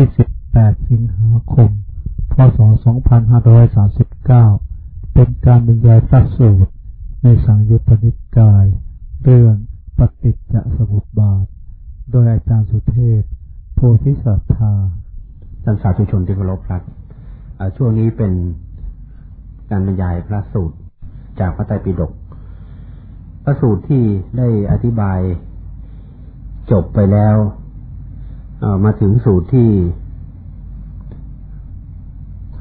ที่ 18 สิงหาคม พศ 2539 เป็นการบรรยายพระสูตร ในสังยุตตนิกาย เรื่องปฏิจจสมุปบาท โดยอาจารย์สุเทพโพธิสัตธาท่านสาธุชนที่เคารพครับช่วงนี้เป็นการบรรยายพระสูตร จากพระไตรปิฎกพระสูตรที่ได้อธิบายจบไปแล้ว มาถึงสูตรที่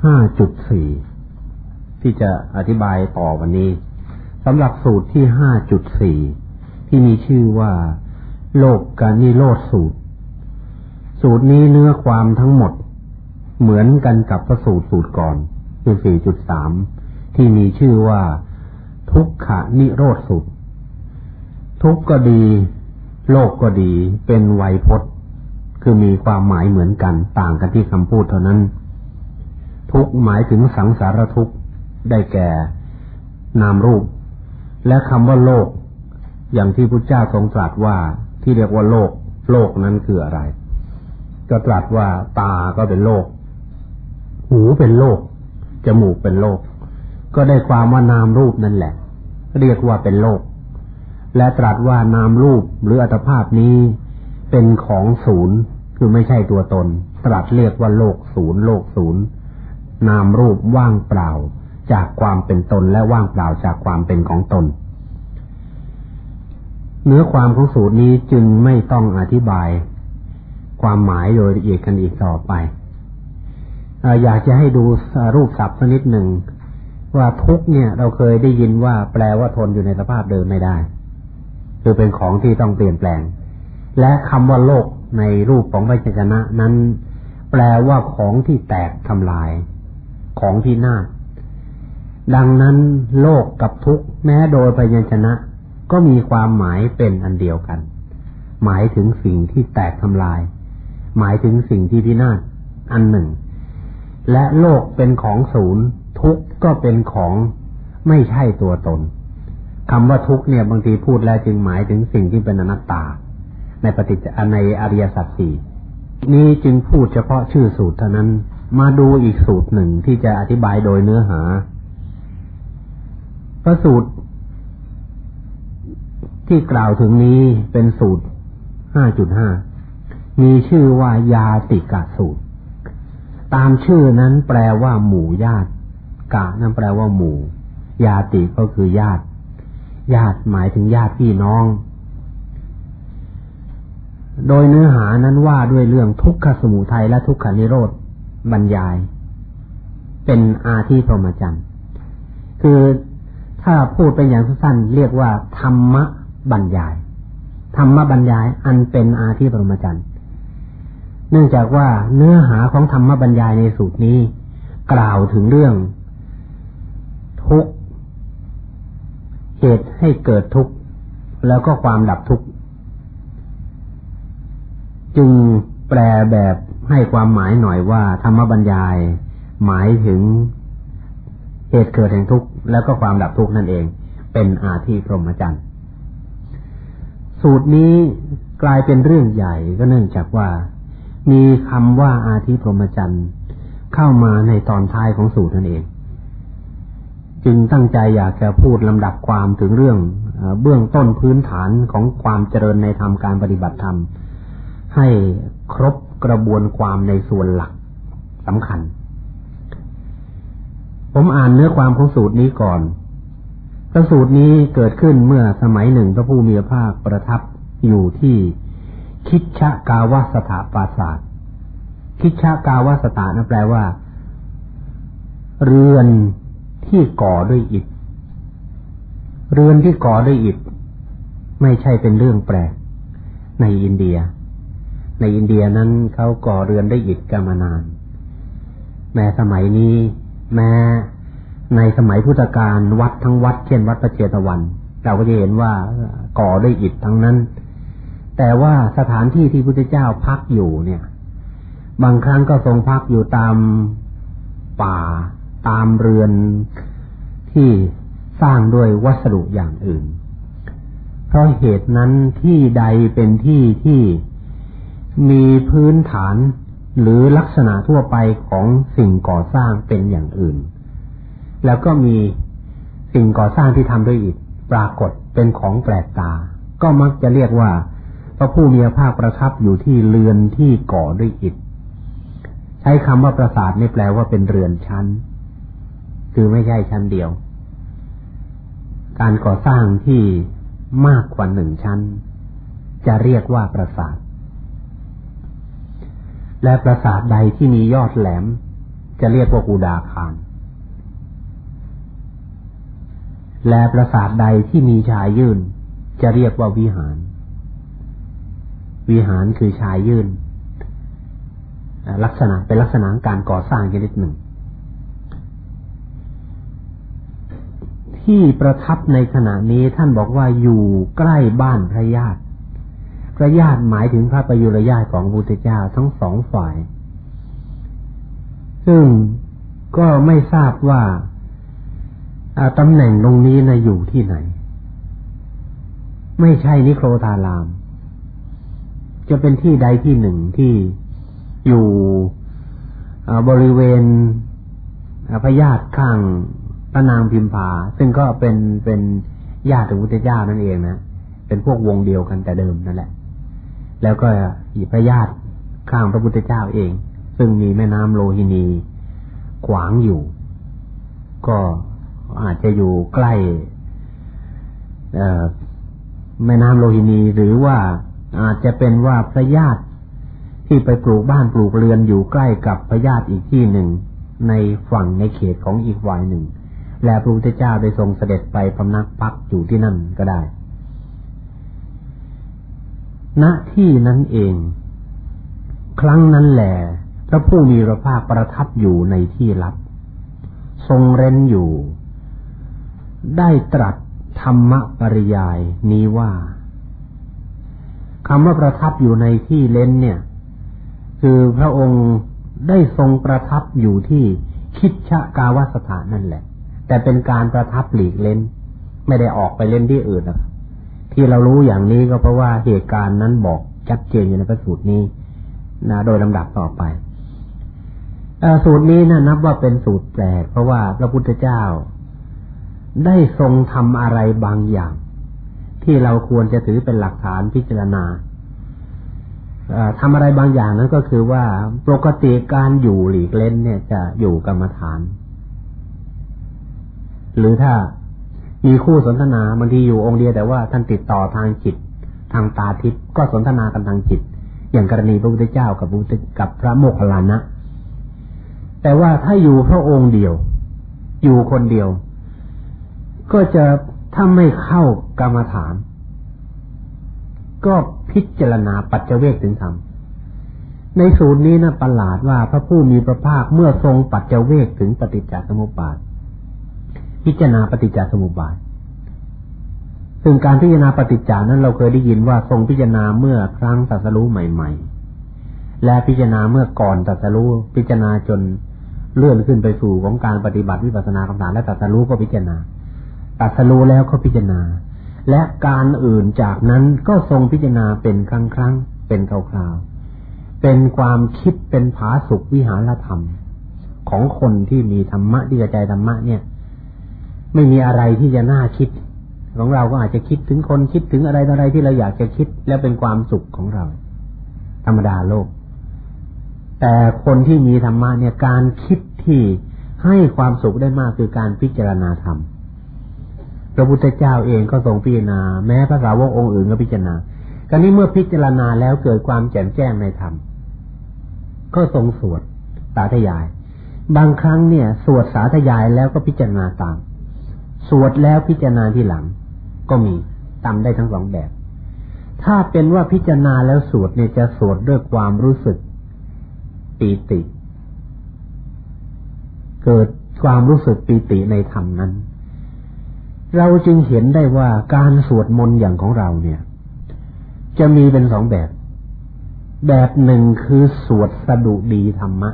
ห้าจุดสี่ที่จะอธิบายต่อวันนี้สำหรับสูตรที่ห้าจุดสี่ที่มีชื่อว่า โลกกานิโรธสูตร สูตรนี้เนื้อความทั้งหมดเหมือนกันกับพระสูตรสูตรก่อนคือสี่จุดสามที่มีชื่อว่า ทุกขนิโรธสูตร ทุกก็ดี โลกก็ดีเป็นไวยพจน์ คือมีความหมายเหมือนกันต่างกันที่คำพูดเท่านั้น ทุกหมายถึงสังสารทุกได้แก่ นามรูป และคำว่าโลก อย่างที่พุทธเจ้าทรงตรัสว่าที่เรียกว่าโลก โลกนั้นคืออะไร ก็ตรัสว่าตาก็เป็นโลก หูเป็นโลกจมูกเป็นโลก ก็ได้ความว่านามรูปนั่นแหละ เรียกว่าเป็นโลก และตรัสว่านามรูปหรืออัตภาพนี้เป็นของศูนย์ คือไม่ใช่ตัวตน ตรัสเรียกว่าโลกศูนย์โลกศูนย์ นามรูปว่างเปล่า จากความเป็นตนและว่างเปล่าจากความเป็นของตน เนื้อความของสูตรนี้จึงไม่ต้องอธิบาย ความหมายโดยละเอียดกันอีกต่อไปอยากจะให้ดูรูปศัพท์สักนิดหนึ่ง ว่าทุกเนี่ยเราเคยได้ยินว่าแปลว่าทนอยู่ในสภาพเดิมไม่ได้ คือเป็นของที่ต้องเปลี่ยนแปลง และคำว่าโลก ในรูปของพยัญชนะนั้น แปลว่าของที่แตกทำลาย ของที่น่าดังนั้นโลกกับทุกแม้โดยพยัญชนะ ก็มีความหมายเป็นอันเดียวกัน หมายถึงสิ่งที่แตกทำลาย หมายถึงสิ่งที่พินาศอันหนึ่ง และโลกเป็นของศูนย์ ทุกก็เป็นของไม่ใช่ตัวตนคำว่าทุกเนี่ยบางทีพูดแล้วจึงหมายถึงสิ่งที่เป็นอนัตตา ในปฏิจจในอริยสัจสี่นี้จึงพูดเฉพาะชื่อสูตรเท่านั้น มาดูอีกสูตรหนึ่งที่จะอธิบายโดยเนื้อหา พระสูตร ที่กล่าวถึงนี้เป็นสูตรห้าจุดห้ามีชื่อว่ายาติกะสูตร ตามชื่อนั้นแปลว่าหมู่ญาติ กะนั่นแปลว่าหมู่ ยาติก็คือญาติ ญาติหมายถึงญาติพี่น้อง โดยเนื้อหานั้นว่าด้วยเรื่องทุกขสมุทัยและทุกขานิโรธบรรยาย เป็นอาที่พรหมจรรย์คือถ้าพูดเป็นอย่างสั้นเรียกว่า ธรรมบรรยาย ธรรมบรรยายอันเป็นอาที่พรหมจรรย์เนื่องจากว่าเนื้อหาของธรรมบรรยายในสูตรนี้ กล่าวถึงเรื่อง ทุกเหตุให้เกิดทุกข์แล้วก็ความดับทุกข์ จึงแปลแบบให้ความหมายหน่อยว่า ธรรมบรรยาย หมายถึงเหตุเกิดแห่งทุกข์แล้วก็ความดับทุกข์นั่นเอง เป็นอาทิพรหมจรรย์สูตรนี้กลายเป็นเรื่องใหญ่ก็เนื่องจากว่า มีคำว่าอาทิพรหมจรรย์เข้ามาในตอนท้ายของสูตรนั่นเอง จึงตั้งใจอยากจะพูดลำดับความถึงเรื่องเบื้องต้นพื้นฐานของความเจริญในธรรมการปฏิบัติธรรม ให้ครบกระบวนความในส่วนหลักสำคัญ ผมอ่านเนื้อความของสูตรนี้ก่อนพระสูตรนี้เกิดขึ้นเมื่อสมัยหนึ่งพระผู้มีพระภาคประทับอยู่ที่คิชกาวสถาปราศาสคิชกาวสถานะแปลว่า เรือนที่ก่อด้วยอิฐ เรือนที่ก่อด้วยอิฐ ไม่ใช่เป็นเรื่องแปลกในอินเดีย ในอินเดียนั้นเขาก่อเรือนได้อิฐกันมานาน แม้สมัยนี้ แม้ในสมัยพุทธกาลวัดทั้งวัด เช่นวัดพระเจตวัน เราก็จะเห็นว่าก่อได้วยอิฐทั้งนั้น แต่ว่าสถานที่ที่พุทธเจ้าพักอยู่เนี่ย บางครั้งก็ทรงพักอยู่ตามป่า ตามเรือนที่สร้างด้วยวัสดุอย่างอื่น เพราะเหตุนั้นที่ใดเป็นที่ที่ มีพื้นฐานหรือลักษณะทั่วไปของสิ่งก่อสร้างเป็นอย่างอื่น แล้วก็มีสิ่งก่อสร้างที่ทำด้วยอิฐปรากฏเป็นของแปลกตา ก็มักจะเรียกว่าพระผู้มีพระภาคประทับอยู่ที่เรือนที่ก่อด้วยอิฐ ใช้คำว่าปราสาทนี่แปลว่าเป็นเรือนชั้น คือไม่ใช่ชั้นเดียว การก่อสร้างที่มากกว่าหนึ่งชั้น จะเรียกว่าปราสาท และปราสาทใดที่มียอดแหลม จะเรียกว่ากูดาคาร และปราสาทใดที่มีชายยื่น จะเรียกว่าวิหาร วิหารคือชายยื่น ลักษณะเป็นลักษณะการก่อสร้างชนิดหนึ่ง ที่ประทับในขณะนี้ท่านบอกว่าอยู่ใกล้บ้านพระญาติ พระญาติหมายถึงพระประยุรญาติของพุทธเจ้าทั้งสองฝ่าย ซึ่งก็ไม่ทราบว่าตำแหน่งตรงนี้นะอยู่ที่ไหน ไม่ใช่นิโครธาราม จะเป็นที่ใดที่หนึ่งที่อยู่บริเวณพระญาติข้างพระนางพิมพา ซึ่งก็เป็นเป็นญาติของพุทธเจ้านั่นเองนะเป็นพวกวงเดียวกันแต่เดิมนั่นแหละ แล้วก็พระญาติข้างพระพุทธเจ้าเอง ซึ่งมีแม่น้ำโลหินีขวางอยู่ ก็อาจจะอยู่ใกล้แม่น้ำโลหินีหรือว่าอาจจะเป็นว่าพระญาติที่ไปปลูกบ้านปลูกเรือนอยู่ใกล้กับพระญาติอีกที่หนึ่ง ในฝั่งในเขตของอีกฝ่ายหนึ่ง และพระพุทธเจ้าได้ทรงเสด็จไปพำนักพักอยู่ที่นั่นก็ได้ ณที่นั้นเอง ครั้งนั้นแหละพระผู้มีพระภาคประทับอยู่ในที่ลับ ทรงเร้นอยู่ ได้ตรัสธรรมปริยายนี้ว่าคำว่าประทับอยู่ในที่เล้นเนี่ย คือพระองค์ได้ทรงประทับอยู่ที่คิดชะกาวสถานนั่นแหละ แต่เป็นการประทับหลีกเล้น ไม่ได้ออกไปเล่นที่อื่นนะ ที่เรารู้อย่างนี้ก็เพราะว่าเหตุการณ์นั้นบอกชัดเจนอยู่ในพระสูตรนี้นะโดยลำดับต่อไปสูตรนี้นะนับว่าเป็นสูตรแปลกเพราะว่าพระพุทธเจ้า ได้ทรงทำอะไรบางอย่าง ที่เราควรจะถือเป็นหลักฐานพิจารณาทำอะไรบางอย่างนั้นก็คือว่าปกติการอยู่หลีกเล่นเนี่ยจะอยู่กรรมฐาน หรือถ้า มีคู่สนทนาบางทีอยู่องค์เดียวแต่ว่าท่านติดต่อทางจิต ทางตาทิพย์ก็สนทนากันทางจิต อย่างกรณีพระพุทธเจ้ากับกับพระโมคคัลลานะแต่ว่าถ้าอยู่พระองค์เดียว อยู่คนเดียว ก็จะถ้าไม่เข้ากรรมฐาน ก็พิจารณาปัจเจเวกถึงธรรมในสูตรนี้นะประหลาดว่าพระผู้มีพระภาคเมื่อทรงปัจเจเวกถึงปฏิจจสมุปบาท พิจารณาปฏิจจสมุปบาทซึ่งการพิจารณาปฏิจจานั้นเราเคยได้ยินว่าทรงพิจารณาเมื่อครั้งตัสรู้ใหม่ ๆ และพิจารณาเมื่อก่อนตัสรู้พิจารณาจนเลื่อนขึ้นไปสู่ของการปฏิบัติวิปัสสนากรรมฐานและตัสรู้ก็พิจารณาตัสรู้แล้วก็พิจารณา และการอื่นจากนั้นก็ทรงพิจารณาเป็นครั้งครั้งเป็นคราวๆเป็นความคิดเป็นผาสุขวิหารธรรม ของคนที่มีธรรมะที่จะใจธรรมะเนี่ย ไม่มีอะไรที่จะน่าคิด ของเราก็อาจจะคิดถึงคนคิดถึงอะไรอะไรที่เราอยากจะคิด แล้วเป็นความสุขของเรา ธรรมดาโลก แต่คนที่มีธรรมะเนี่ยการคิดที่ให้ความสุขได้มากคือการพิจารณาธรรมพระพุทธเจ้าเองก็ทรงพิจารณา แม้พระสาวกองค์อื่นก็พิจารณาการนี้เมื่อพิจารณาแล้วเกิดความแจ่มแจ้งในธรรมก็ทรงสวดสาธยาย บางครั้งเนี่ย สวดสาธยายแล้วก็พิจารณาตาม สวดแล้วพิจารณาที่หลัง ก็มีตามได้ทั้งสองแบบ ถ้าเป็นว่าพิจารณาแล้วสวดเนี่ยจะสวดด้วยความรู้สึกปีติ เกิดความรู้สึกปีติในธรรมนั้น เราจึงเห็นได้ว่าการสวดมนต์อย่างของเราเนี่ย จะมีเป็นสองแบบ แบบหนึ่งคือสวดสดุดีธรรมะ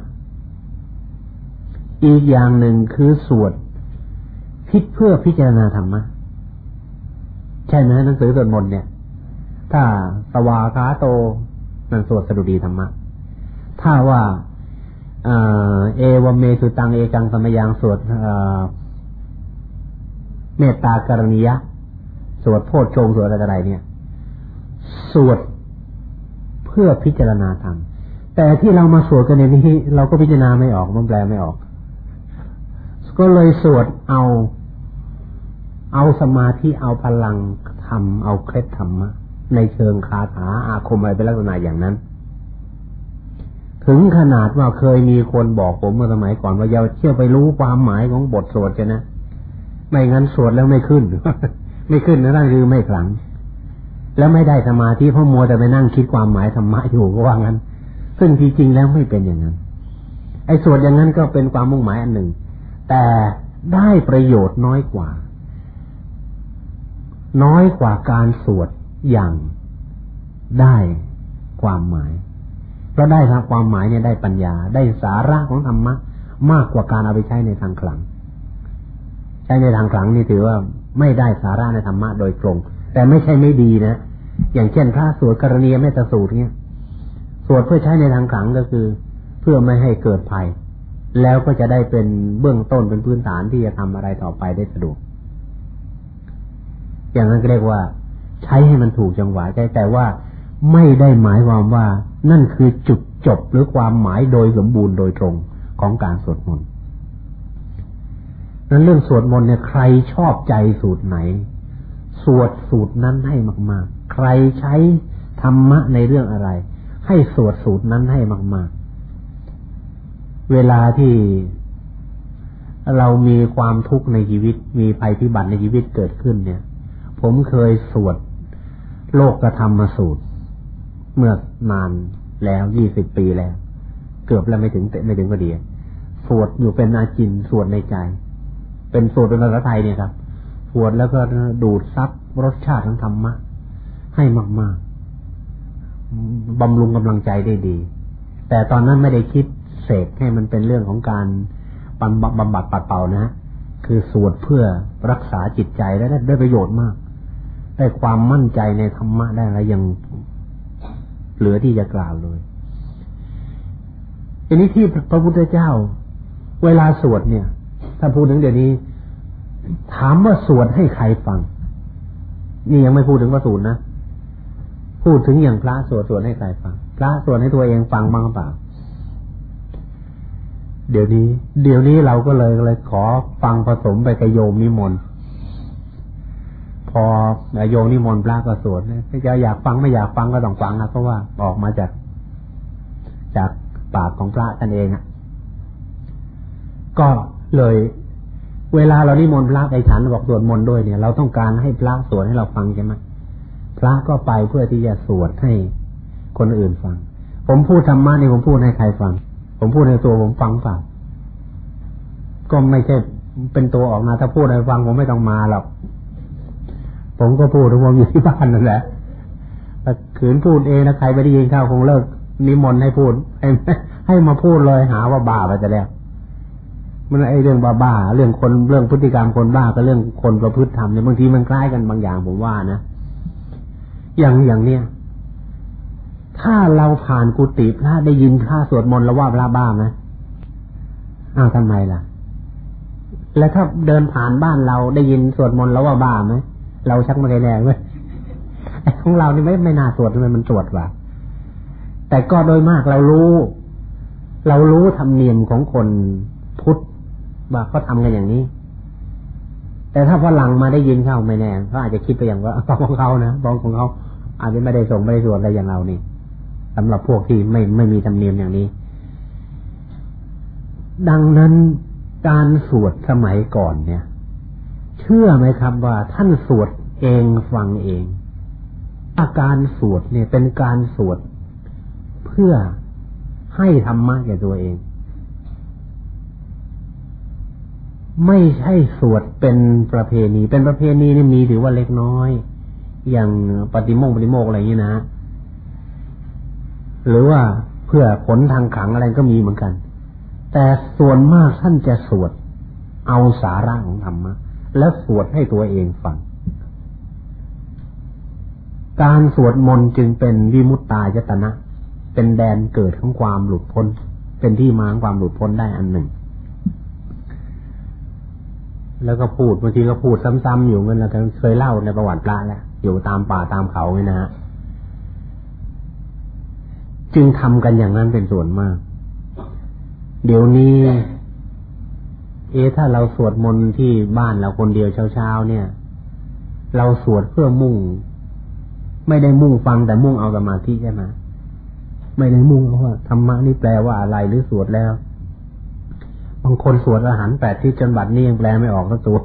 อีกอย่างหนึ่งคือสวด พิเพื่อพิจารณาธรรมะใช่ไหมหนังสือสวดมนต์เนี่ย ถ้าสวาคาโตนั่นสวดสดุดีธรรมะ ถ้าว่าเอวเมสุตังเอกังสมยังสวดเมตตากรณียะ สวดโพชฌงสวดอะไรเนี่ย สวดเพื่อพิจารณาธรรม แต่ที่เรามาสวดกันในนี้ เราก็พิจารณาไม่ออกมันแปลไม่ออก ก็เลยสวดเอา เอาสมาธิเอาพลังทำเอาเคล็ดธรรมะในเชิงคาถาอาคมอะไรเป็นลักษณะอย่างนั้น ถึงขนาดว่าเคยมีคนบอกผมเมื่อสมัยก่อนว่าอย่าเชื่อไปรู้ความหมายของบทสวดกันะไม่งั้นสวดแล้วไม่ขึ้น ไม่ขึ้นนะร่างคือไม่ขลัง แล้วไม่ได้สมาธิเพราะมัวแต่ไปนั่งคิดความหมายธรรมะอยู่ก็ว่างั้น ซึ่งจริงๆแล้วไม่เป็นอย่างนั้น ไอ้สวดอย่างนั้นก็เป็นความมุ่งหมายอันหนึ่ง แต่ได้ประโยชน์น้อยกว่า น้อยกว่าการสวดอย่างได้ความหมายเพราะได้ทางความหมายเนี่ยได้ปัญญา ได้สาระของธรรมะมากกว่าการเอาไปใช้ในทางขลัง ใช้ในทางขลังนี่ถือว่าไม่ได้สาระในธรรมะโดยตรง แต่ไม่ใช่ไม่ดีนะอย่างเช่นพระสวดกรณียเมตสูตรเนี่ยสวดเพื่อใช้ในทางขลังก็คือ เพื่อไม่ให้เกิดภัย แล้วก็จะได้เป็นเบื้องต้นเป็นพื้นฐานที่จะทำอะไรต่อไปได้สะดวก อย่างนั้นก็เรียกว่า ใช้ให้มันถูกจังหวะใช่แต่ว่าไม่ได้หมายความว่า นั่นคือจุดจบหรือความหมายโดยสมบูรณ์โดยตรงของการสวดมนต์นั้นเรื่องสวดมนต์เนี่ยใครชอบใจสูตรไหน สวดสูตรนั้นให้มาก ๆ ใครใช้ธรรมะในเรื่องอะไร ให้สวดสูตรนั้นให้มาก ๆ เวลาที่เรามีความทุกข์ในชีวิต มีภัยพิบัติในชีวิตเกิดขึ้นเนี่ย ผมเคยสวดโลกกระทำมาสูตร เมื่อนานแล้วยี่สิบปีแล้ว เกือบแล้วไม่ถึงไม่ถึงพอดีสวดอยู่เป็นอาจินสวดในใจ เป็นสวดเป็นภาษาไทยเนี่ยครับสวดแล้วก็ดูดซับรสชาติของธรรมะให้มากๆบำรุงกำลังใจได้ดี แต่ตอนนั้นไม่ได้คิดเสกให้มันเป็นเรื่องของการบำบำบัดปัดเป่านะ คือสวดเพื่อรักษาจิตใจและได้ประโยชน์มาก ได้ความมั่นใจในธรรมะได้แล้วยังเหลือที่จะกล่าวเลยอันนี้ที่พระพุทธเจ้า เวลาสวดเนี่ย ถ้าพูดถึงเดี๋ยวนี้ ถามว่าสวดให้ใครฟัง นี่ยังไม่พูดถึงว่าสูตรนะพูดถึงอย่างพระสวดสวดให้ใครฟัง พระสวดให้ตัวเองฟังบ้างเปล่า เดี๋ยวนี้ เดี๋ยวนี้เราก็เลยเลยขอฟังผสมไปกับโยมนิมนต์ พอโยมนิมนต์พระก็สวดเนี่ยจะอยากฟังไม่อยากฟังก็ต้องฟังนะเพราะว่าออกมาจากจากปากของพระกันเองอะ ก็เลย เวลาเรานิมนต์พระไปฉันบอกสวดมนต์ด้วยเนี่ย เราต้องการให้พระสวดให้เราฟังใช่ไหมพระก็ไปเพื่อที่จะสวดให้คนอื่นฟัง ผมพูดธรรมะนี่ผมพูดให้ใครฟัง ผมพูดในตัวผมฟังเปล่าก็ไม่ใช่เป็นตัวออกมาถ้าพูดให้ฟังผมไม่ต้องมาหรอก ผมก็พูดผมอยู่ที่บ้านนั่นแหละแต่ขืนพูดเองนะใครไม่ได้ยินข้าวคงเลิกนิมนต์ให้พูดให้ให้มาพูดเลยหาว่าบ้าไปแต่แล้วมันไอเรื่องบ้าบ้าเรื่องคนเรื่องพฤติกรรมคนบ้ากับเรื่องคนประพฤติธรรมเนี่ยบางทีมันคล้ายกันบางอย่างผมว่านะอย่างอย่างเนี้ยถ้าเราผ่านกุฏิพระได้ยินข้าสวดมนต์แล้วว่าพระบ้าไหมอ้าวทำไมล่ะ แล้วถ้าเดินผ่านบ้านเราได้ยินสวดมนต์แล้วว่าบ้าไหม เราชักมาแรงเว้ยของเรานี่ไม่ไม่น่าตรวจทำไมมันตรวจว่ะแต่ก็โดยมากเรารู้ เรารู้ธรรมเนียมของคนพุทธว่าเขาทากันอย่างนี้ แต่ถ้าพอหลังมาได้ยินเข้าไม่แน่เขาอาจจะคิดไปอย่างว่าบองของเขานะบองของเขาอาจจะไม่ได้ส่งไม่ได้สวดอะไรอย่างเรานี่สำหรับพวกที่ไม่ไม่มีธรรมเนียมอย่างนี้ ดังนั้นการสวดสมัยก่อนเนี่ย เชื่อไหมครับว่าท่านสวดเองฟังเอง อาการสวดเนี่ยเป็นการสวดเพื่อให้ธรรมะแก่ตัวเอง ไม่ใช่สวดเป็นประเพณี เป็นประเพณีนี่มีถือว่าเล็กน้อย อย่างปฏิโมกปฏิโมกอะไรอย่างนี้นะ หรือว่าเพื่อผลทางขังอะไรก็มีเหมือนกัน แต่ส่วนมากท่านจะสวดเอาสาระของธรรมะ และสวดให้ตัวเองฟัง การสวดมนต์จึงเป็นวิมุตตายตนะ เป็นแดนเกิดของความหลุดพ้น เป็นที่มาของความหลุดพ้นได้อันหนึ่ง แล้วก็พูดบางทีก็พูดซ้ำๆอยู่เงินเราเคยเล่าในประวัติพระแล้วอยู่ตามป่าตามเขาไงนะฮะจึงทำกันอย่างนั้นเป็นส่วนมาก เดี๋ยวนี้ เอถ้าเราสวดมนต์ที่บ้านเราคนเดียวเช้าๆเนี่ย เราสวดเพื่อมุ่ง ไม่ได้มุ่งฟังแต่มุ่งเอาสมาธิใช่ไหมไม่ได้มุ่งเอาว่าธรรมะนี่แปลว่าอะไรหรือสวดแล้ว บางคนสวดอาหารแปดที่จนบัดนี้ยังแปลไม่ออกก็ตัว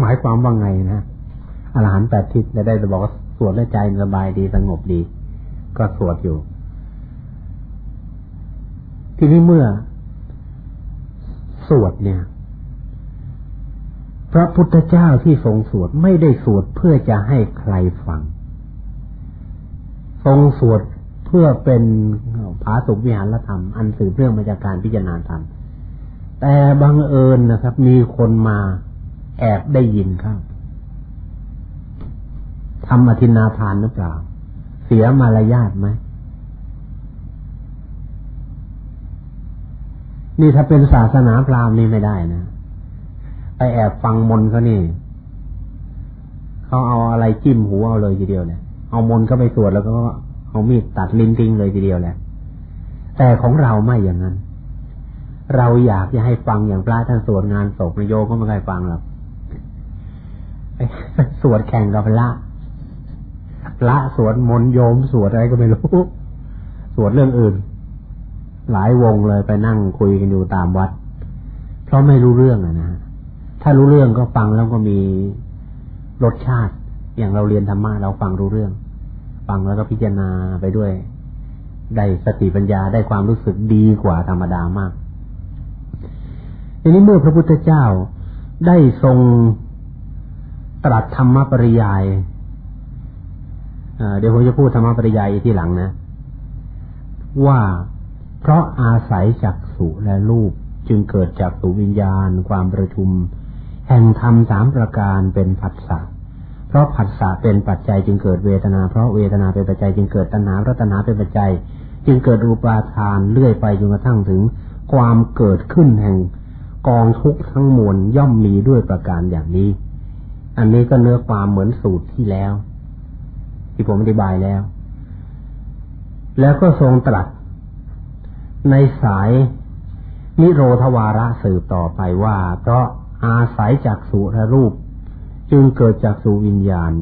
หมายความว่าไงนะอาหารแปดทิศจะได้จะบอกว่าสวดแล้วใจสบายดีสงบดี ก็สวดอยู่ ทีนี้เมื่อ สวดเนี่ย พระพุทธเจ้าที่ทรงสวดไม่ได้สวดเพื่อจะให้ใครฟัง ทรงสวดเพื่อเป็นภาสุวิหารธรรม อันสืบเรื่องมาจากการพิจารณาธรรม แต่บังเอิญนะครับ มีคนมาแอบได้ยินครับทำอธินาทานหรือเปล่า เสียมารยาทไหม นี่ถ้าเป็นศาสนาพราหมณ์นี่ไม่ได้นะไปแอบฟังมนเขานี่เขาเอาอะไรจิ้มหูเอาเลยทีเดียวเนี่ยเอามนก็ไปสวดแล้วก็เอามีดตัดลิ้นทิ้งเลยทีเดียวแหละแต่ของเราไม่อย่างนั้น เราอยากจะให้ฟังอย่างพระท่านสวดงานศพนโยก็ไม่เคยฟังหรอกสวดแข่งกับพระพระสวดมนโยมสวดอะไรก็ไม่รู้ สวดเรื่องอื่น หลายวงเลยไปนั่งคุยกันอยู่ตามวัด เพราะไม่รู้เรื่องอะนะถ้ารู้เรื่องก็ฟังแล้วก็มีรสชาติ อย่างเราเรียนธรรมะเราฟังรู้เรื่อง ฟังแล้วก็พิจารณาไปด้วย ได้สติปัญญาได้ความรู้สึกดีกว่าธรรมดามากทีนี้เมื่อพระพุทธเจ้าได้ทรงตรัสธรรมปริยายเดี๋ยวผมจะพูดธรรมปริยายที่หลังนะ ว่า เพราะอาศัยจักสุและรูปจึงเกิดจากสุวิญญาณ ความประชุม แห่งธรรมสามประการเป็นผัสสะเพราะผัสสะเป็นปัจจัยจึงเกิดเวทนา เพราะเวทนาเป็นปัจจัยจึงเกิดตัณหาเพราะตัณหาเป็นปัจจัย จึงเกิดรูปาทานเลื่อยไปจนกระทั่งถึง ความเกิดขึ้นแห่งกองทุกข์ทั้งมวลย่อมมีด้วยประการอย่างนี้ อันนี้ก็เนื้อความเหมือนสูตรที่แล้ว ที่ผมอธิบายแล้ว แล้วก็ทรงตรัส ในสายนิโรธวาระสืบต่อไปว่า เพราะอาศัยจากสุและรูป จึงเกิดจากสุวิญญาณ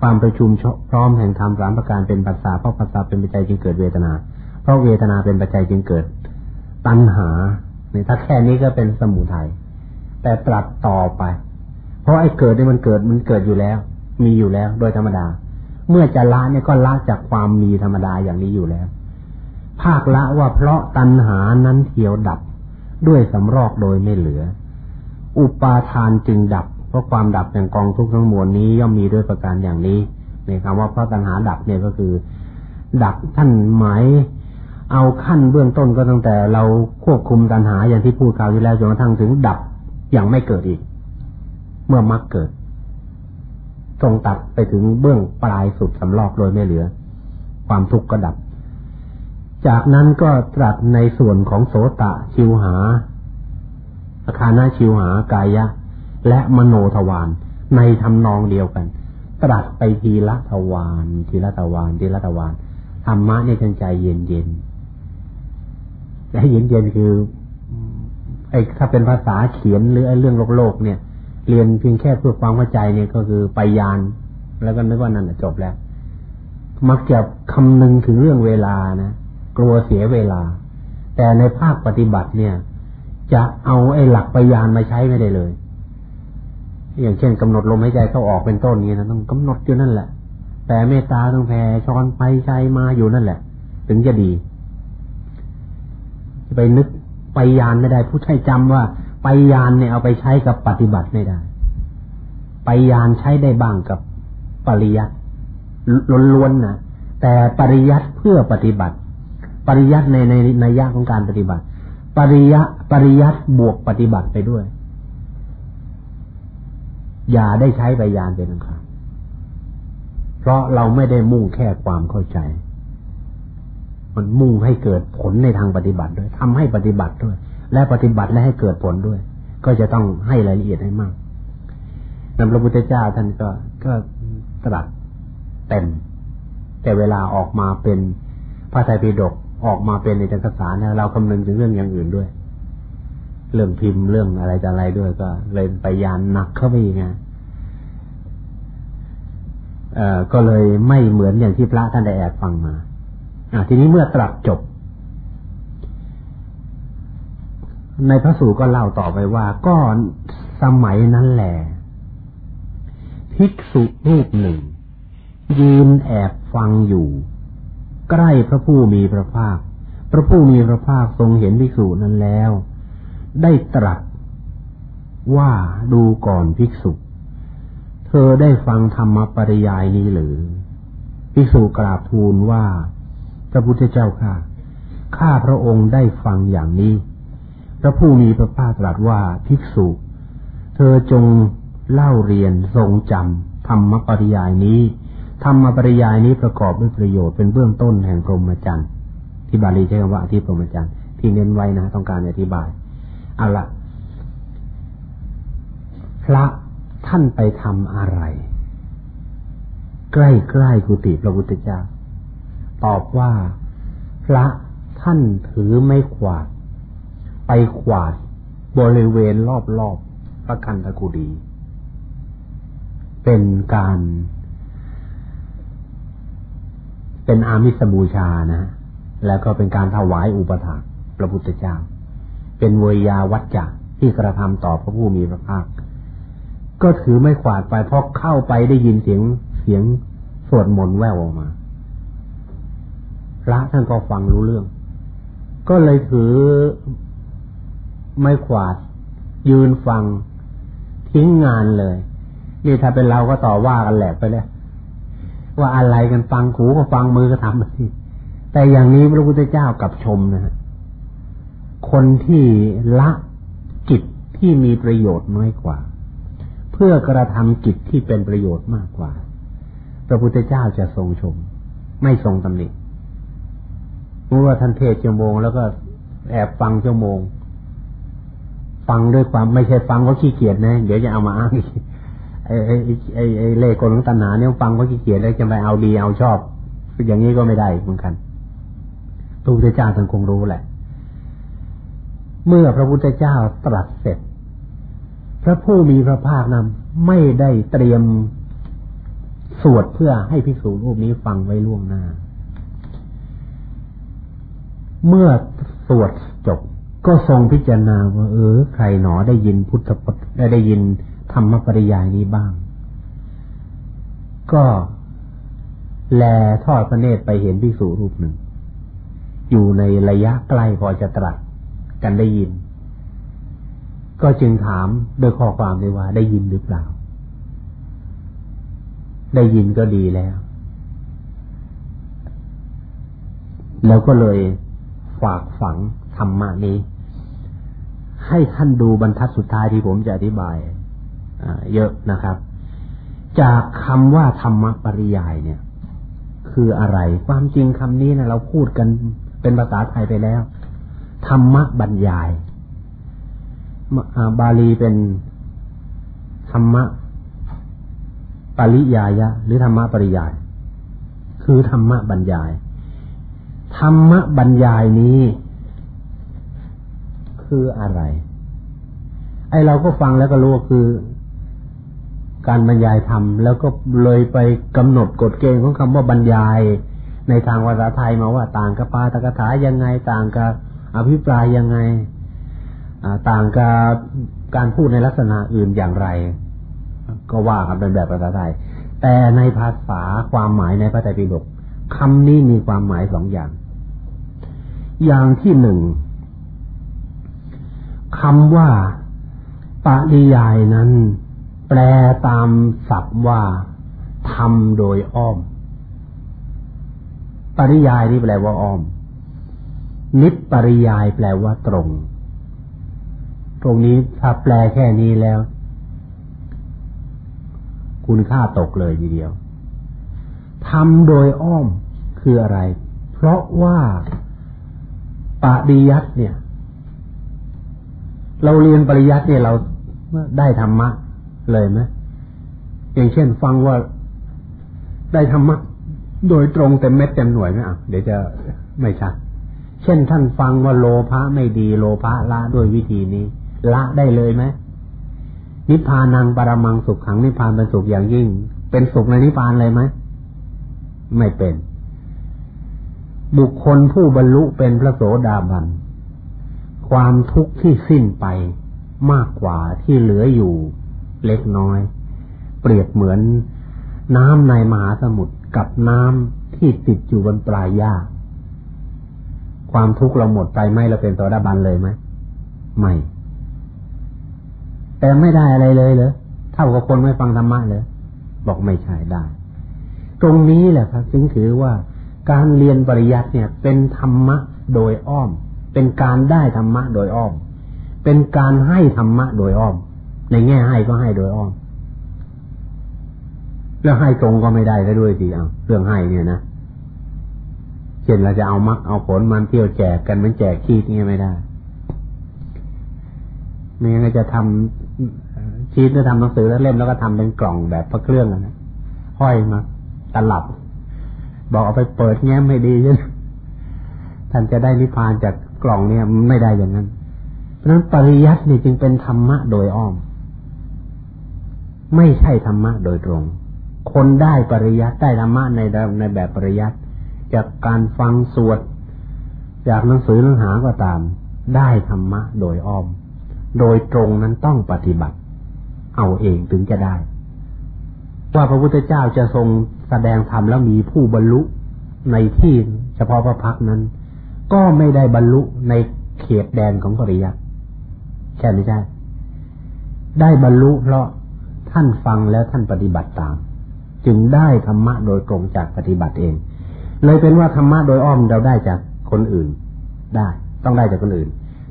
ความประชุมพร้อมแห่งธรรมสามประการเป็นปัสสาเพราะปัสสาเป็นปัจจัยจึงเกิดเวทนา เพราะเวทนาเป็นปัจจัยจึงเกิด ตัณหาเนี่ยถ้าแค่นี้ก็เป็นสมุทัยแต่ตรัสต่อไป เพราะไอ้เกิดนี่มันเกิดมันเกิดอยู่แล้ว มีอยู่แล้วโดยธรรมดา เมื่อจะละเนี่ยก็ละจากความมีธรรมดาอย่างนี้อยู่แล้ว ภาคละว่าเพราะตัณหานั้นเที่ยวดับ ด้วยสำรอกโดยไม่เหลือ อุปาทานจึงดับ เพราะความดับแห่งกองทุกข์ทั้งมวลนี้ย่อมมีด้วยประการอย่างนี้ในคำว่าเพราะตัณหาดับเนี่ยก็คือ ดับท่านหมายเอาขั้นเบื้องต้นก็ตั้งแต่เราควบคุมตัณหาอย่างที่พูดกล่าวที่แล้วจนกระทั่งถึงดับอย่างไม่เกิดอีก เมื่อมรรคเกิดทรงตัดไปถึงเบื้องปลายสุดสำลอกโดยไม่เหลือ ความทุกข์ก็ดับ จากนั้นก็ตรัสในส่วนของโสตะชิวหาอาคานาชิวหากายะ และมโนทวารในทำนองเดียวกัน ตรัสไปทีละทวารทีละทวารทีละทวารธรรมะในทันใจเย็นเย็นและเย็นเย็นคือไอ้ถ้าเป็นภาษาเขียนหรือไอ้เรื่องโลกโลกเนี่ย เรียนเพียงแค่เพื่อความเข้าใจเนี่ยก็คือไปยาน แล้วก็นึกว่านั่นจบแล้ว มักจะคำนึงถึงเรื่องเวลานะ กลัวเสียเวลา แต่ในภาคปฏิบัติเนี่ย จะเอาไอ้หลักไปยานมาใช้ไม่ได้เลย อย่างเช่นกำหนดลมหายใจเข้าออกเป็นต้นนี้นะต้องกำหนดอยู่นั่นแหละ แต่เมตตาต้องแผ่ช้อนไปใจมาอยู่นั่นแหละ ถึงจะดีจะไปนึกไปยานไม่ได้ ผู้ใช้จำว่าไปยานเนี่ยเอาไปใช้กับปฏิบัติไม่ได้ ไปยานใช้ได้บ้างกับปริยัติล้วนๆนะแต่ปริยัติเพื่อปฏิบัติ ปริยัติในในในยะของการปฏิบัติ ปริยะปริยัติบวกปฏิบัติไปด้วย อย่าได้ใช้ไปยานเป็นอันขาดเพราะเราไม่ได้มุ่งแค่ความเข้าใจ มันมุ่งให้เกิดผลในทางปฏิบัติด้วยทำให้ปฏิบัติด้วย และปฏิบัติและให้เกิดผลด้วย ก็จะต้องให้รายละเอียดให้มากนำพระพุทธเจ้าท่านก็ก็ตรัสเต็มแต่เวลาออกมาเป็นพระไตรปิฎก ออกมาเป็นในจักสารเนี่ยเราคำนึงถึงเรื่องอย่างอื่นด้วย เรื่องพิมพ์เรื่องอะไรจะอะไรด้วยก็ เลยไปยานหนักเข้าไปอีกไงเอ่อก็เลยไม่เหมือนอย่างที่พระท่านได้แอบฟังมาอ่าทีนี้เมื่อตรัสจบ ในพระสูตรก็เล่าต่อไปว่า ก็สมัยนั้นแหละภิกษุรูปหนึ่ง ยืนแอบฟังอยู่ ใกล้พระผู้มีพระภาค พระผู้มีพระภาคทรงเห็นภิกษุนั้นแล้ว ได้ตรัสว่าดูก่อนภิกษุ เธอได้ฟังธรรมปริยายนี้หรือ ภิกษุกราบทูลว่า พระพุทธเจ้าค่ะ ข้าพระองค์ได้ฟังอย่างนี้ พระผู้มีพระภาคตรัสว่าภิกษุ เธอจงเล่าเรียนทรงจำธรรมปริยายนี้ ธรรมปริยายนี้ประกอบด้วยประโยชน์เป็นเบื้องต้นแห่งพรหมจรรย์ที่บาลีใช้คำว่าอธิพรหมจรรย์ที่เน้นไว้นะต้องการอธิบายเอาละพระท่านไปทำอะไร ใกล้ใกล้กุฏิพระพุทธเจ้า ตอบว่า พระท่านถือไม่ขวาด ไปขวาด บริเวณรอบๆพระคันธกุฎีเป็นการ เป็นอามิสบูชานะ แล้วก็เป็นการถวายอุปถากพระพุทธเจ้า เป็นเวยาวัจจะที่กระทำต่อพระผู้มีพระภาค ก็ถือไม่ขวาดไปเพราะเข้าไปได้ยินเสียงเสียงสวดมนต์แว่วออกมา พระท่านก็ฟังรู้เรื่อง ก็เลยถือไม่ขวาด ยืนฟังทิ้งงานเลย นี่ถ้าเป็นเราก็ต่อว่ากันแหลกไปเลย ว่าอะไรกันฟังหูก็ฟังมือก็ทำสิแต่อย่างนี้พระพุทธเจ้ากับชมนะฮะคนที่ละกิจที่มีประโยชน์น้อยกว่า เพื่อกระทำกิจที่เป็นประโยชน์มากกว่า พระพุทธเจ้าจะทรงชม ไม่ทรงตำหนิเมื่อท่านเทศชั่วโมงแล้วก็แอบฟังชั่วโมง ฟังด้วยความไม่ใช่ฟังเพราะขี้เกียจนะ เดี๋ยวจะเอามาอ้างอีก ไอ้ไอ้ไอ้ไอ้เลขกลของตัณหาเนี่ยฟังเพราะขี้เกียจแล้วจะไปเอาดีเอาชอบอย่างนี้ก็ไม่ได้เหมือนกันพระพุทธเจ้าท่านคงรู้แหละ เมื่อพระพุทธเจ้าตรัสเสร็จ พระผู้มีพระภาคนำไม่ได้เตรียมสวดเพื่อให้ภิกษุรูปนี้ฟังไว้ล่วงหน้า เมื่อสวดจบก็ทรงพิจารณาว่าเออใครหนอได้ยินพุทธพจน์ได้ยิน ธรรมปริยายนี้บ้าง ก็แลทอดพระเนตรไปเห็นภิกษุรูปหนึ่ง อยู่ในระยะใกล้พอจะตรัสกันได้ยิน ก็จึงถามโดยข้อความเลยว่าได้ยินหรือเปล่า ได้ยินก็ดีแล้ว แล้วก็เลยฝากฝังธรรมะนี้ ให้ท่านดูบรรทัดสุดท้ายที่ผมจะอธิบาย เยอะนะครับ จากคำว่าธรรมปริยายเนี่ย คืออะไร ความจริงคำนี้นะเราพูดกันเป็นภาษาไทยไปแล้ว ธรรมบรรยายบาลีเป็นธรรมะปริยายะ หรือธรรมะปริยาย คือธรรมะบรรยาย ธรรมะบรรยายนี้ คืออะไร ไอเราก็ฟังแล้วก็รู้ว่าคือ การบรรยายธรรมแล้วก็เลยไปกำหนดกฎเกณฑ์ของคำว่าบรรยาย ในทางภาษาไทยมาว่าต่างกับปาตกถายังไง ต่างกับอภิปรายยังไงต่างกับการพูดในลักษณะอื่นอย่างไร ก็ว่ากันเป็นแบบภาษาไทย แต่ในภาษาความหมายในพระไตรปิฎกคำนี้มีความหมายสองอย่าง อย่างที่หนึ่งคำว่าปริยายนั้น แปลตามศัพท์ว่าทำโดยอ้อม ปริยายนี่แปลว่าอ้อม นิปปริยายแปลว่าตรง ตรงนี้ถ้าแปลแค่นี้แล้ว คุณค่าตกเลยทีเดียวทำโดยอ้อมคืออะไร เพเพราะว่าปริยัติเนี่ย เราเรียนปริยัติเนี่ยเราได้ธรรมะ เลยไหมอย่างเช่น ฟังว่าได้ธรรมะโดยตรงเต็มเม็ดเต็มหน่วยไหมอะเดี๋ยวจะไม่ชัดเช่นท่านฟังว่าโลภะไม่ดีโลภะละด้วยวิธีนี้ ละได้เลยไหมนิพพานังปรมังสุขขังนิพพานเป็นสุขอย่างยิ่ง เป็นสุขในนิพพานเลยไหมไม่เป็น บุคคลผู้บรรลุเป็นพระโสดาบัน ความทุกข์ที่สิ้นไปมากกว่าที่เหลืออยู่ เล็กน้อย เปรียบเหมือนน้ำในมหาสมุทรกับน้ำที่ติดอยู่บนปลายหญ้า ความทุกข์เราหมดไปไหมเราเป็นโสดาบันเลยไหมไม่แต่ไม่ได้อะไรเลยเลยเท่ากับคนไม่ฟังธรรมะเลยบอกไม่ใช่ได้ ตรงนี้แหละครับจึงถือว่าการเรียนปริยัติเนี่ย เป็นธรรมะโดยอ้อม เป็นการได้ธรรมะโดยอ้อม เป็นการให้ธรรมะโดยอ้อม ในแง่ให้ก็ให้โดยอ้อมแล้วให้ตรงก็ไม่ได้ซะด้วยสิเอาเรื่องให้เนี่ยนะเช่นเราจะเอามักเอาผลมันเที่ยวแจกกันมันแจกขี้นี่ไม่ได้ไม่งั้นจะทำชีตจะทำหนังสือแล้วเล่มแล้วก็ทำเป็นกล่องแบบพระเครื่องนะห้อยมาตลับ บอกเอาไปเปิดแง้มให้ดีใช่ไหมท่านจะได้นิพพานจากกล่องเนี่ยไม่ได้อย่างนั้น เพราะนั้นปริยัตินี่จึงเป็นธรรมะโดยอ้อม ไม่ใช่ธรรมะโดยตรง คนได้ปริยัติได้ธรรมะในในแบบปริยัติจากการฟังสวดจากหนังสือหนังหาก็ตาม ได้ธรรมะโดยอ้อม โดยตรงนั้นต้องปฏิบัติ เอาเองถึงจะได้ ว่าพระพุทธเจ้าจะทรงแสดงธรรมแล้วมีผู้บรรลุในที่เฉพาะพระพักนั้น ก็ไม่ได้บรรลุในเขตแดนของปริยัติใช่ไม่ใช่ได้บรรลุเพราะ ท่านฟังแล้วท่านปฏิบัติตาม จึงได้ธรรมะโดยตรงจากปฏิบัติเอง เลยเป็นว่าธรรมะโดยอ้อมเราได้จากคนอื่น ได้ ต้องได้จากคนอื่น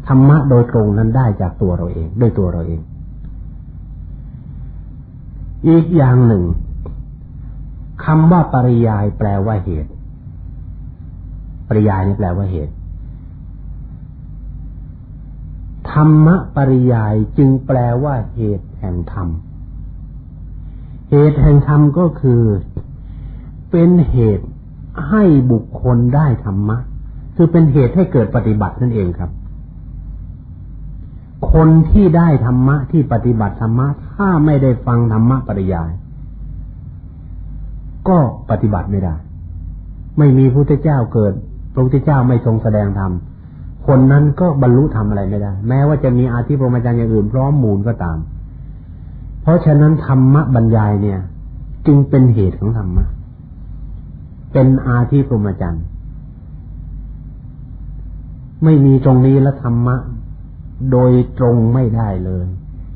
ธรรมะโดยตรงนั้นได้จากตัวเราเอง ด้วยตัวเราเอง อีกอย่างหนึ่งคำว่าปริยายแปลว่าเหตุ ปริยายนี่แปลว่าเหตุธรรมะปริยายจึงแปลว่าเหตุแห่งธรรม เหตุแห่งธรรมก็คือ เป็นเหตุให้บุคคลได้ธรรมะ คือเป็นเหตุให้เกิดปฏิบัตินั่นเองครับ คนที่ได้ธรรมะที่ปฏิบัติธรรมะ ถ้าไม่ได้ฟังธรรมะปริยาย ก็ปฏิบัติไม่ได้ ไม่มีพระพุทธเจ้าเกิดพระพุทธเจ้าไม่ทรงแสดงธรรมคนนั้นก็บรรลุธรรมอะไรไม่ได้ แม้ว่าจะมีอาธิปรมจันอย่างอื่นพร้อมมูลก็ตาม ราะฉะนั้นธรรมะบรรยายเนี่ย จึงเป็นเหตุของธรรมะ เป็นอาทิพรหมจรรย์ไม่มีตรงนี้แล้วธรรมะ โดยตรงไม่ได้เลย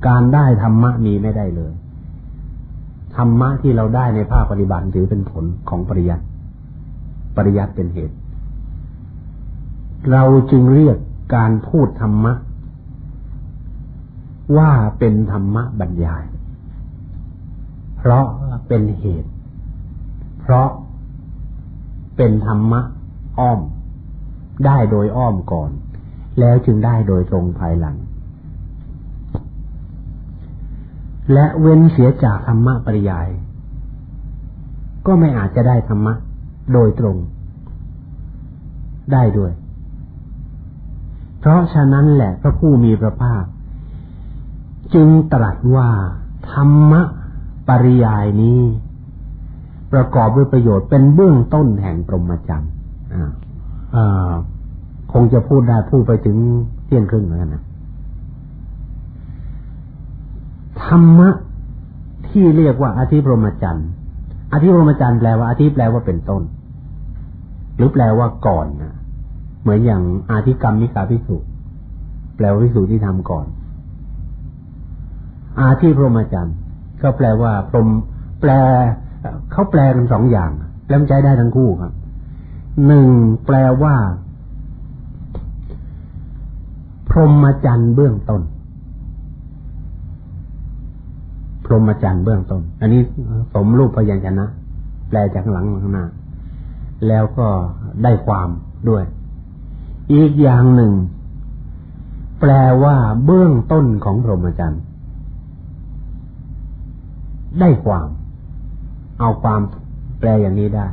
การได้ธรรมะมีไม่ได้เลยธรรมะที่เราได้ในภาคปฏิบัติถือเป็นผลของปริยัติปริยัติเป็นเหตุ เราจึงเรียกการพูดธรรมะ ว่าเป็นธรรมะบรรยาย เพราะเป็นเหตุ เพราะเป็นธรรมะอ้อม ได้โดยอ้อมก่อน แล้วจึงได้โดยตรงภายหลัง และเว้นเสียจากธรรมะปริยาย ก็ไม่อาจจะได้ธรรมะ โดยตรง ได้ด้วย เพราะฉะนั้นแหละพระผู้มีพระภาค จึงตรัสว่าธรรมะ ปริยายนี้ ประกอบด้วยประโยชน์เป็นเบื้องต้นแห่งปรมจรรย์คงจะพูดได้พูดไปถึงเที่ยงครึ่งแล้วนะธรรมะที่เรียกว่าอาทิพรหมจรรย์อาทิพรหมจรรย์แปลว่าอาทิแปลว่าเป็นต้น หรือแปลว่าก่อนนะเหมือนอย่างอาทิกรรมมิกาพิสุแปลว่าพิสุที่ทำก่อน อาทิพรหมจรรย์ ก็แปลว่าพรหมแปลเขาแปลกันสองอย่าง แล้วใช้ได้ทั้งคู่ครับหนึ่งแปลว่า พรหมจรรย์เบื้องต้น พรหมจรรย์เบื้องต้น อันนี้สมรูปพยัญชนะ แปลจากหลังมาข้างหน้า แล้วก็ได้ความด้วย อีกอย่างหนึ่ง แปลว่าเบื้องต้นของพรหมจรรย์ ได้ความ เอาความแปลอย่างนี้ได้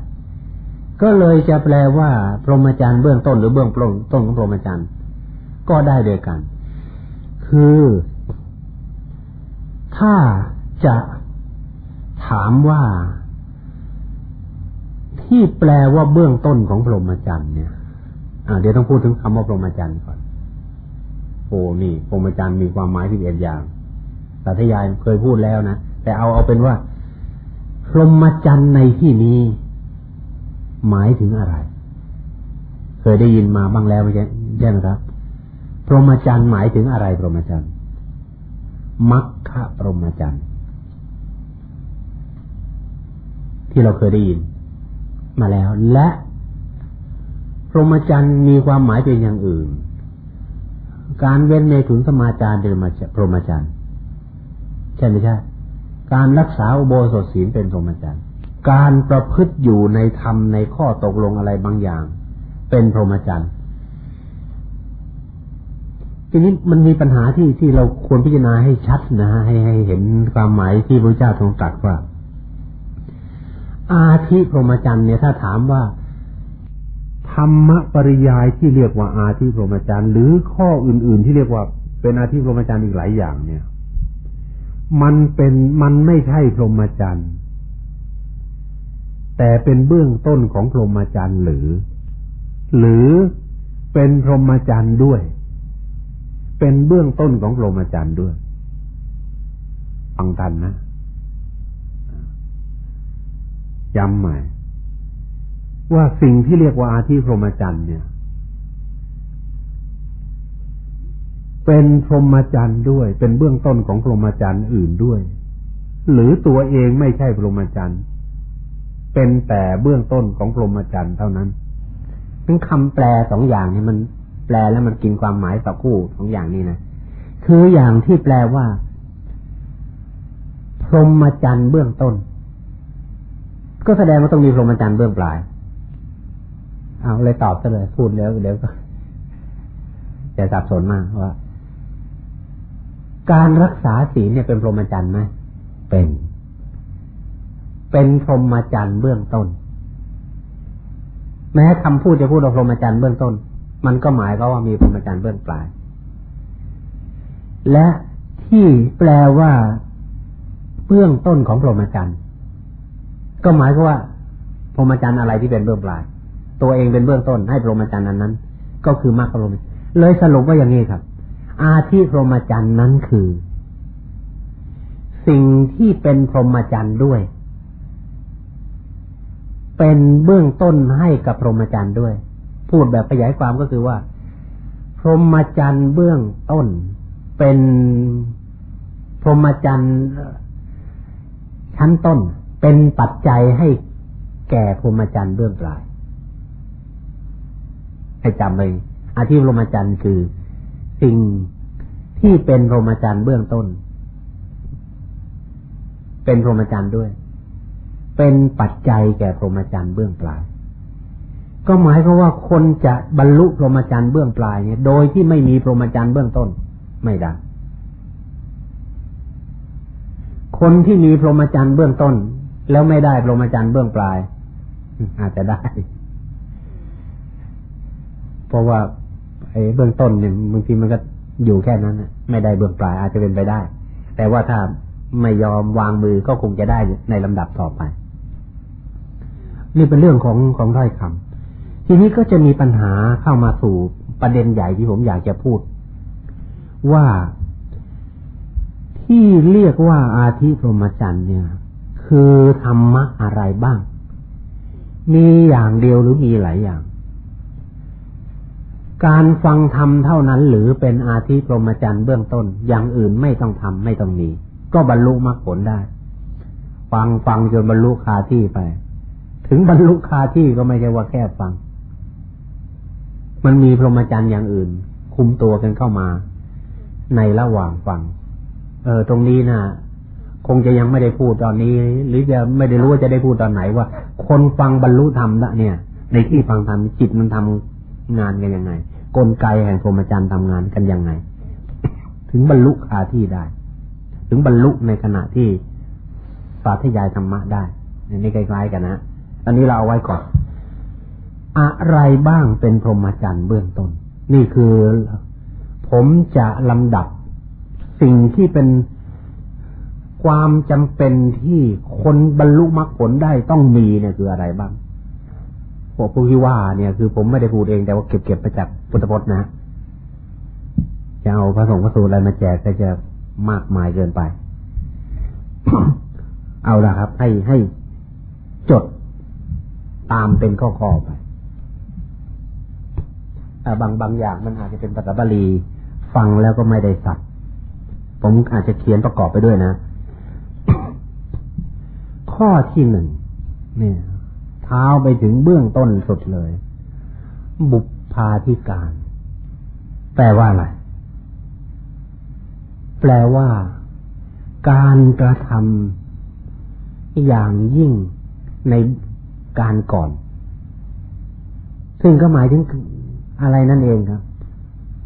ก็เลยจะแปลว่าพรหมจรรย์เบื้องต้นหรือเบื้องปลงต้นของพรหมจรรย์ก็ได้เดียวกัน คือถ้าจะถามว่าที่แปลว่าเบื้องต้นของพรหมจรรย์เนี่ยเดี๋ยวต้องพูดถึงคำว่าพรหมจรรย์ก่อนโอ้นี่พรหมจรรย์มีความหมายที่เอ็ดอย่างสัตยายเคยพูดแล้วนะ แต่เอาเอาเป็นว่า พรหมจรรย์ในที่นี้ หมายถึงอะไร เคยได้ยินมาบ้างแล้วไม่ใช่ใช่ไหมครับ พรหมจรรย์หมายถึงอะไร พรหมจรรย์มัคคะปรหมจรรย์ที่เราเคยได้ยิน มาแล้ว และพรหมจรรย์มีความหมายเป็นอย่างอื่น การเว้นในถุนสมาจารเป็นพรหมจรรย์ใช่ไหมใช่ การรักษาอุโบสถศีลเป็นพรหมจรรย์การประพฤติอยู่ในธรรมในข้อตกลงอะไรบางอย่าง เป็นพรหมจรรย์ทีนี้มันมีปัญหาที่ที่เราควรพิจารณาให้ชัดนะฮะให้ให้เห็นความหมายที่พระเจ้าทรงตรัสว่า อาทิพรหมจรรย์เนี่ยถ้าถามว่า ธรรมปริยายที่เรียกว่าอาทิพรหมจรรย์หรือข้ออื่น ๆ ที่เรียกว่าเป็นอาทิพรหมจรรย์อีกหลายอย่างเนี่ย มันเป็นมันไม่ใช่พรหมจรรย์ แต่เป็นเบื้องต้นของพรหมจรรย์หรือ หรือเป็นพรหมจรรย์ด้วย เป็นเบื้องต้นของพรหมจรรย์ด้วยฟังกันนะย้ำใหม่ว่าสิ่งที่เรียกว่าอาทิพรหมจรรย์เนี่ย เป็นพรหมจรรย์ด้วย เป็นเบื้องต้นของพรหมจรรย์อื่นด้วย หรือตัวเองไม่ใช่พรหมจรรย์เป็นแต่เบื้องต้นของพรหมจรรย์เท่านั้นทั้งคำแปลสองอย่างนี้มันแปลแล้วมันกินความหมายต่อคู่ของอย่างนี้นะคืออย่างที่แปลว่า พรหมจรรย์เบื้องต้น ก็แสดงว่าต้องมีพรหมจรรย์เบื้องปลายเอาเลยตอบซะเลยพูดแล้วเดี๋ยวก็จะสับสนมากว่า การรักษาศีลเนี่ยเป็นพรหมจรรย์ไหมเป็น เป็นพรหมจรรย์เบื้องต้น แม้คำพูดจะพูดว่าพรหมจรรย์เบื้องต้น มันก็หมายก็ว่ามีพรหมจรรย์เบื้องปลาย และที่แปลว่าเบื้องต้นของพรหมจรรย์ก็หมายก็ว่าพรหมจรรย์อะไรที่เป็นเบื้องปลาย ตัวเองเป็นเบื้องต้นให้พรหมจรรย์นั้นนั้น ก็คือมรรคพรหมเลยสรุปว่าอย่างนี้ครับ อาทิพรหมจรรย์นั้นคือ สิ่งที่เป็นพรหมจรรย์ด้วย เป็นเบื้องต้นให้กับพรหมจรรย์ด้วย พูดแบบขยายความก็คือว่า พรหมจรรย์เบื้องต้น เป็นพรหมจรรย์ชั้นต้น เป็นปัจจัยให้แก่พรหมจรรย์เบื้องปลายให้จำเลยอาทิพรหมจรรย์คือ สิ่งที่เป็นพรหมจรรย์เบื้องต้น เป็นพรหมจรรย์ด้วย เป็นปัจจัยแก่พรหมจรรย์เบื้องปลาย ก็หมายความว่าคนจะบรรลุพรหมจรรย์เบื้องปลายเนี่ย โดยที่ไม่มีพรหมจรรย์เบื้องต้น ไม่ได้ คนที่มีพรหมจรรย์เบื้องต้น แล้วไม่ได้พรหมจรรย์เบื้องปลาย อาจจะได้ เพราะว่า ไอ้เบื้องต้นเนี่ยบางทีมันก็อยู่แค่นั้นไม่ได้เบื้องปลายอาจจะเป็นไปได้ แต่ว่าถ้าไม่ยอมวางมือก็คงจะได้ในลำดับต่อไป นี่เป็นเรื่องของของถ้อยคำทีนี้ก็จะมีปัญหาเข้ามาสู่ประเด็นใหญ่ที่ผมอยากจะพูด ว่าที่เรียกว่าอาทิพรหมจรรย์เนี่ย คือธรรมะอะไรบ้าง มีอย่างเดียวหรือมีหลายอย่าง การฟังธรรมเท่านั้นหรือเป็นอาทิพรหมจรรย์เบื้องต้น อย่างอื่นไม่ต้องทำไม่ต้องมี ก็บรรลุมรรคผลได้ ฟังฟังจนบรรลุคาที่ไป ถึงบรรลุคาที่ก็ไม่ใช่ว่าแค่ฟัง มันมีพรหมจรรย์อย่างอื่น คุมตัวกันเข้ามา ในระหว่างฟัง เออ ตรงนี้นะคงจะยังไม่ได้พูดตอนนี้ หรือจะไม่ได้รู้ว่าจะได้พูดตอนไหนว่า คนฟังบรรลุธรรมละเนี่ย ในที่ฟังธรรมจิตมันทำ งานกันยังไง กลไกแห่งพรหมจรรย์ทำงานกันยังไง ถึงบรรลุคาที่ได้ ถึงบรรลุในขณะที่สาธยายธรรมะได้นี่ใกล้ๆกันนะอันนี้เราเอาไว้ก่อน อะไรบ้างเป็นพรหมจรรย์เบื้องต้น นี่คือผมจะลำดับสิ่งที่เป็นความจำเป็นที่คนบรรลุมรรคผลได้ต้องมีเนี่ยคืออะไรบ้าง พวกผู้ที่ว่าเนี่ยคือผมไม่ได้พูดเองแต่ว่าเก็บเก็บมาจากพุทธพจน์นะจะเอาพระสงฆ์พระสูตรอะไรมาแจกก็จะมากมายเกินไป เอาละครับ ให้ให้จดตามเป็นข้อๆไปบางบางอย่างมันอาจจะเป็นภาษาบาลีฟังแล้วก็ไม่ได้สับผมอาจจะเขียนประกอบไปด้วยนะ ข้อที่หนึ่งเนี่ย ท้าไปถึงเบื้องต้นสุดเลย บุพพาธิการ แปลว่าอะไร แปลว่า การกระทำอย่างยิ่งในการก่อน ซึ่งก็หมายถึงอะไรนั่นเองครับ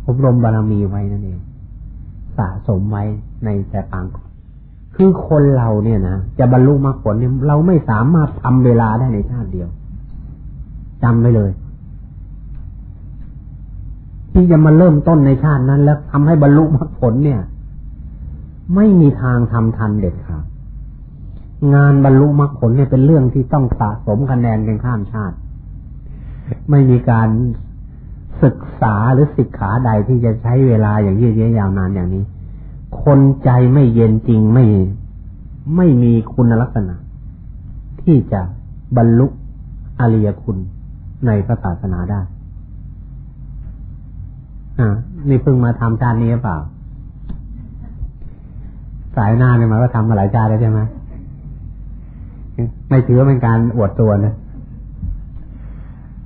อบรมบารมีไว้นั่นเอง สะสมไว้ในแต่ปางก่อน คือคนเราเนี่ยนะจะบรรลุมรรคผลเนี่ยเราไม่สามารถทำเวลาได้ในชาติเดียวจำไว้เลย ที่จะมาเริ่มต้นในชาตินั้น แล้วทำให้บรรลุมรรคผลเนี่ย ไม่มีทางทำทันเด็ดขาดงานบรรลุมรรคผลเนี่ยเป็นเรื่องที่ต้องสะสมคะแนนกันข้ามชาติ ไม่มีการศึกษาหรือศิกขาใดที่จะใช้เวลาอย่างยืดเยื้อยาวนานอย่างนี้ คนใจไม่เย็นจริงไม่ไม่มีคุณลักษณะ ที่จะบรรลุอริยคุณในพระศาสนาได้อ่านี่เพิ่งมาทำชาตินี้หรือเปล่า สายหน้าเนี่ยมาก็ทำมาหลายชาติแล้วใช่ไหมไม่ถือว่าเป็นการอวดตัวนะ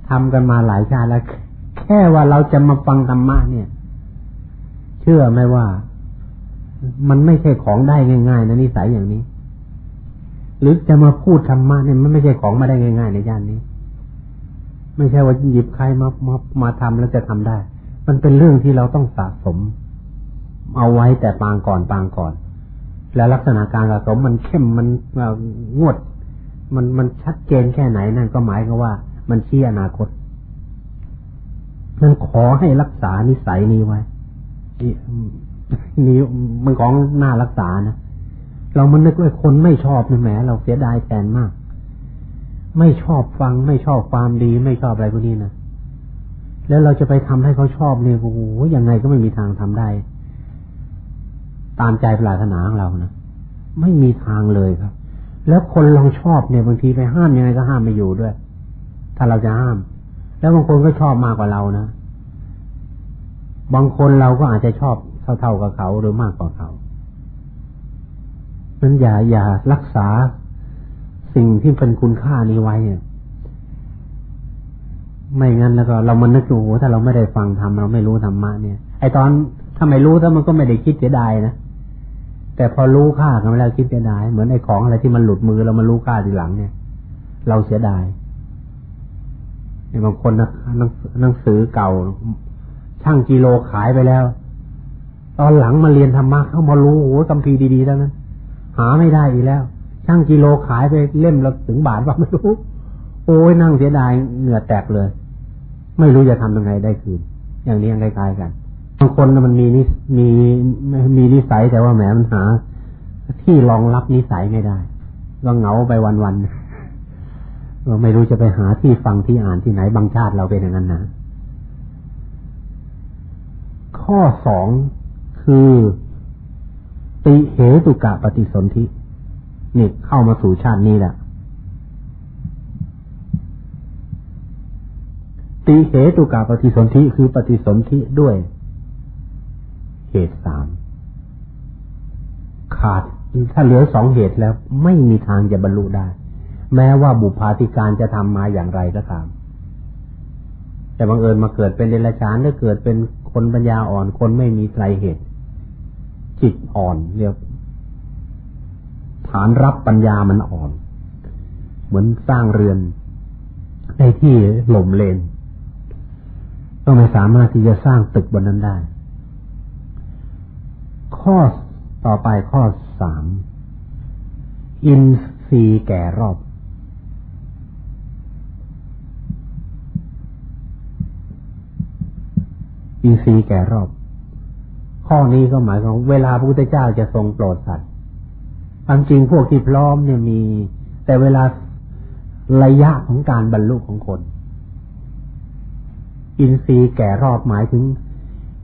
ทำกันมาหลายชาติแล้ว แค่ว่าเราจะมาฟังธรรมะเนี่ย เชื่อไหมว่า มันไม่ใช่ของได้ง่ายๆนะนิสัยอย่างนี้ หรือจะมาพูดธรรมะเนี่ยมันไม่ใช่ของมาได้ง่ายๆในย่านนี้ ไม่ใช่ว่าหยิบใครมามามาทำแล้วจะทำได้ มันเป็นเรื่องที่เราต้องสะสม เอาไว้แต่ปางก่อนปางก่อน และลักษณะการสะสมมันเข้มมันงวด มันมันชัดเจนแค่ไหนนั่นก็หมายก็ว่า มันชี้อนาคตนั้นขอให้รักษานิสัยนี้ไว้ นี่มันของน่ารักษานะเรามันนึกว่าคนไม่ชอบนี่แหมเราเสียดายแทนมาก ไม่ชอบฟังไม่ชอบความดี ไม่ชอบอะไรพวกนี้นะแล้วเราจะไปทำให้เขาชอบเนี่ยโอ้โหยังไงก็ไม่มีทางทำได้ ตามใจปรารถนาของเรานะไม่มีทางเลยครับ แล้วคนลองชอบเนี่ยบางทีไปห้ามยังไงก็ห้ามไม่อยู่ด้วย ถ้าเราจะห้าม แล้วบางคนก็ชอบมากกว่าเรานะบางคนเราก็อาจจะชอบ เท่าๆกับเขาหรือมากกว่าเขานั้นอย่าอย่ารักษาสิ่งที่เป็นคุณค่านี้ไว้เนี่ยไม่งั้นแล้วก็เรามันนึกดูถ้าเราไม่ได้ฟังธรรมเราไม่รู้ธรรมะเนี่ย ไอตอนถ้าไม่รู้ถ้ามันก็ไม่ได้คิดเสียดายนะแต่พอรู้ค่ากันแล้วคิดเสียดาย เหมือนไอของอะไรที่มันหลุดมือเรามารู้ค่าทีหลังเนี่ย เราเสียดายบางคนนะหนังสือเก่า ช่างกิโลขายไปแล้ว ตอนหลังมาเรียนธรรมะเข้ามารู้โอ้กัมพีดีๆแล้วนั้น หาไม่ได้อีกแล้ว ช่างกิโลขายไปเล่มละถึงบาทว่าไม่รู้ โอ้ยนั่งเสียดายเหงื่อแตกเลย ไม่รู้จะทำยังไงได้คืน อย่างนี้ยังคล้ายๆกันบางคนมันมีนิมีมีนิสัยแต่ว่าแหมมันหา ที่รองรับนิสัยไม่ได้ก็เหงาไปวันๆเราไม่รู้จะไปหาที่ฟังที่อ่านที่ไหนบางชาติเราเป็นอย่างนั้นนะข้อสอง คือ ติเหตุกะปฏิสนธินี่เข้ามาสู่ชาตินี้แหละติเหตุกะปฏิสนธิคือปฏิสนธิด้วย เหตุสามขาดถ้าเหลือสองเหตุแล้วไม่มีทางจะบรรลุได้ แม้ว่าบุพาธิการจะทำมาอย่างไรก็ตาม แต่บังเอิญมาเกิดเป็นเดรัจฉานหรือเกิดเป็นคนปัญญาอ่อนคนไม่มีไตรเหตุ จิตอ่อนเรียกฐานรับปัญญามันอ่อน เหมือนสร้างเรือนในที่หล่มเลนก็ไม่สามารถที่จะสร้างตึกบนนั้นได้ ข้อต่อไปข้อสามอินทรีย์แก่รอบ อินทรีย์แก่รอบ ข้อนี้ก็หมายความเวลาพระพุทธเจ้าจะทรงโปรดสัตว์ความจริงพวกที่พร้อมเนี่ยมี แต่เวลาระยะของการบรรลุของคน อินทรีย์แก่รอบหมายถึง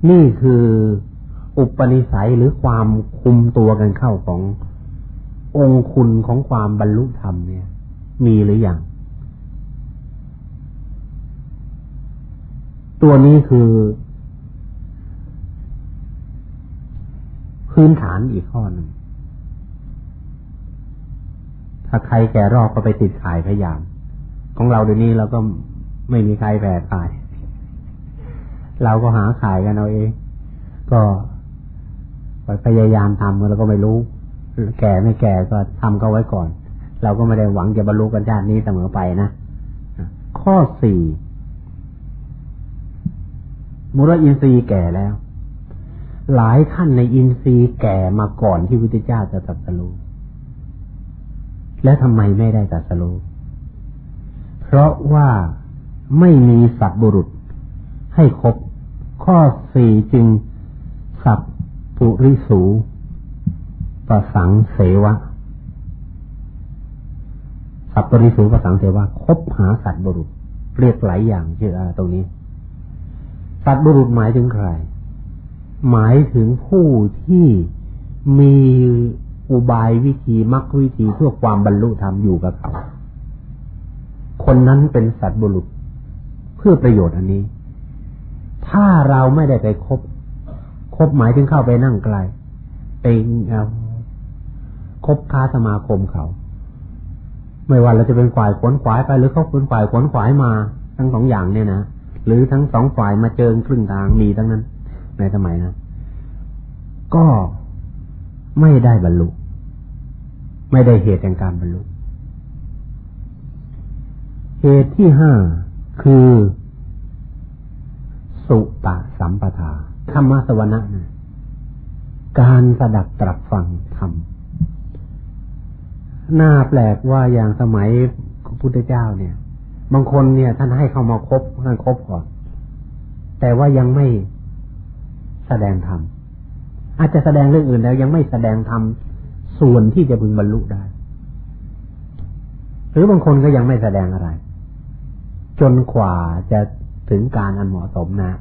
นี่คืออุปนิสัยหรือความคุมตัวกันเข้าขององคุณของความบรรลุธรรมเนี่ย มีหรืออยังตัวนี้คือ พื้นฐานอีกข้อหนึ่ง ถ้าใครแก่รอบก็ไปติดขายพยายาม ของเราเดี๋ยวนี้เราก็ไม่มีใครแผ่ขาย เราก็หาขายกันเอาเอง ก็ไปพยายามทำแล้วก็ไม่รู้ แก่ไม่แก่ก็ทำก็ไว้ก่อน เราก็ไม่ได้หวังจะบรรลุกันชาตินี้เสมอไปนะข้อสี่มุรอินทรีย์แก่แล้ว หลายท่านในอินทรีย์แก่มาก่อนที่พุทธเจ้าจะตรัสรู้แล้วทำไมไม่ได้ตัดสโลเพราะว่าไม่มีสัตบุรุษให้ครบข้อสี่จึงสัพปุริสูประสังเสวะสัพปริสูประสังเสวะคบหาสัตบุรุษเรียกหลายอย่างชื่อตรงนี้ สัตบุรุษหมายถึงใคร หมายถึงผู้ที่มีอุบายวิธีมรรควิธีเพื่อความบรรลุธรรมอยู่กับเขา คนนั้นเป็นสัตว์บุรุษเพื่อประโยชน์อันนี้ ถ้าเราไม่ได้ไปคบ คบหมายถึงเข้าไปนั่งไกลไปคบค้าสมาคมเขา ไม่ว่าเราจะเป็นฝ่ายขวนขวายไปหรือเขาเป็นฝ่ายขวนขวายมา ทั้งสองอย่างเนี่ยนะหรือทั้งสองฝ่ายมาเจอครึ่งทางมีทั้งนั้น ในสมัยนะก็ไม่ได้บรรลุ ไม่ได้เหตุแห่งการบรรลุ เหตุที่ห้าคือ สุปสัมปทาธรรมสวนะนะการสดับตรับฟังธรรมน่าแปลกว่าอย่างสมัยพระพุทธเจ้าเนี่ย บางคนเนี่ย ท่านให้เข้ามาคบท่านคบก่อน แต่ว่ายังไม่ แสดงธรรมอาจจะแสดงเรื่องอื่นแล้วยังไม่แสดงทำส่วนที่จะพึงบรรลุได้ หรือบางคนก็ยังไม่แสดงอะไร จนกว่าจะถึงการอันเหมาะสมนะ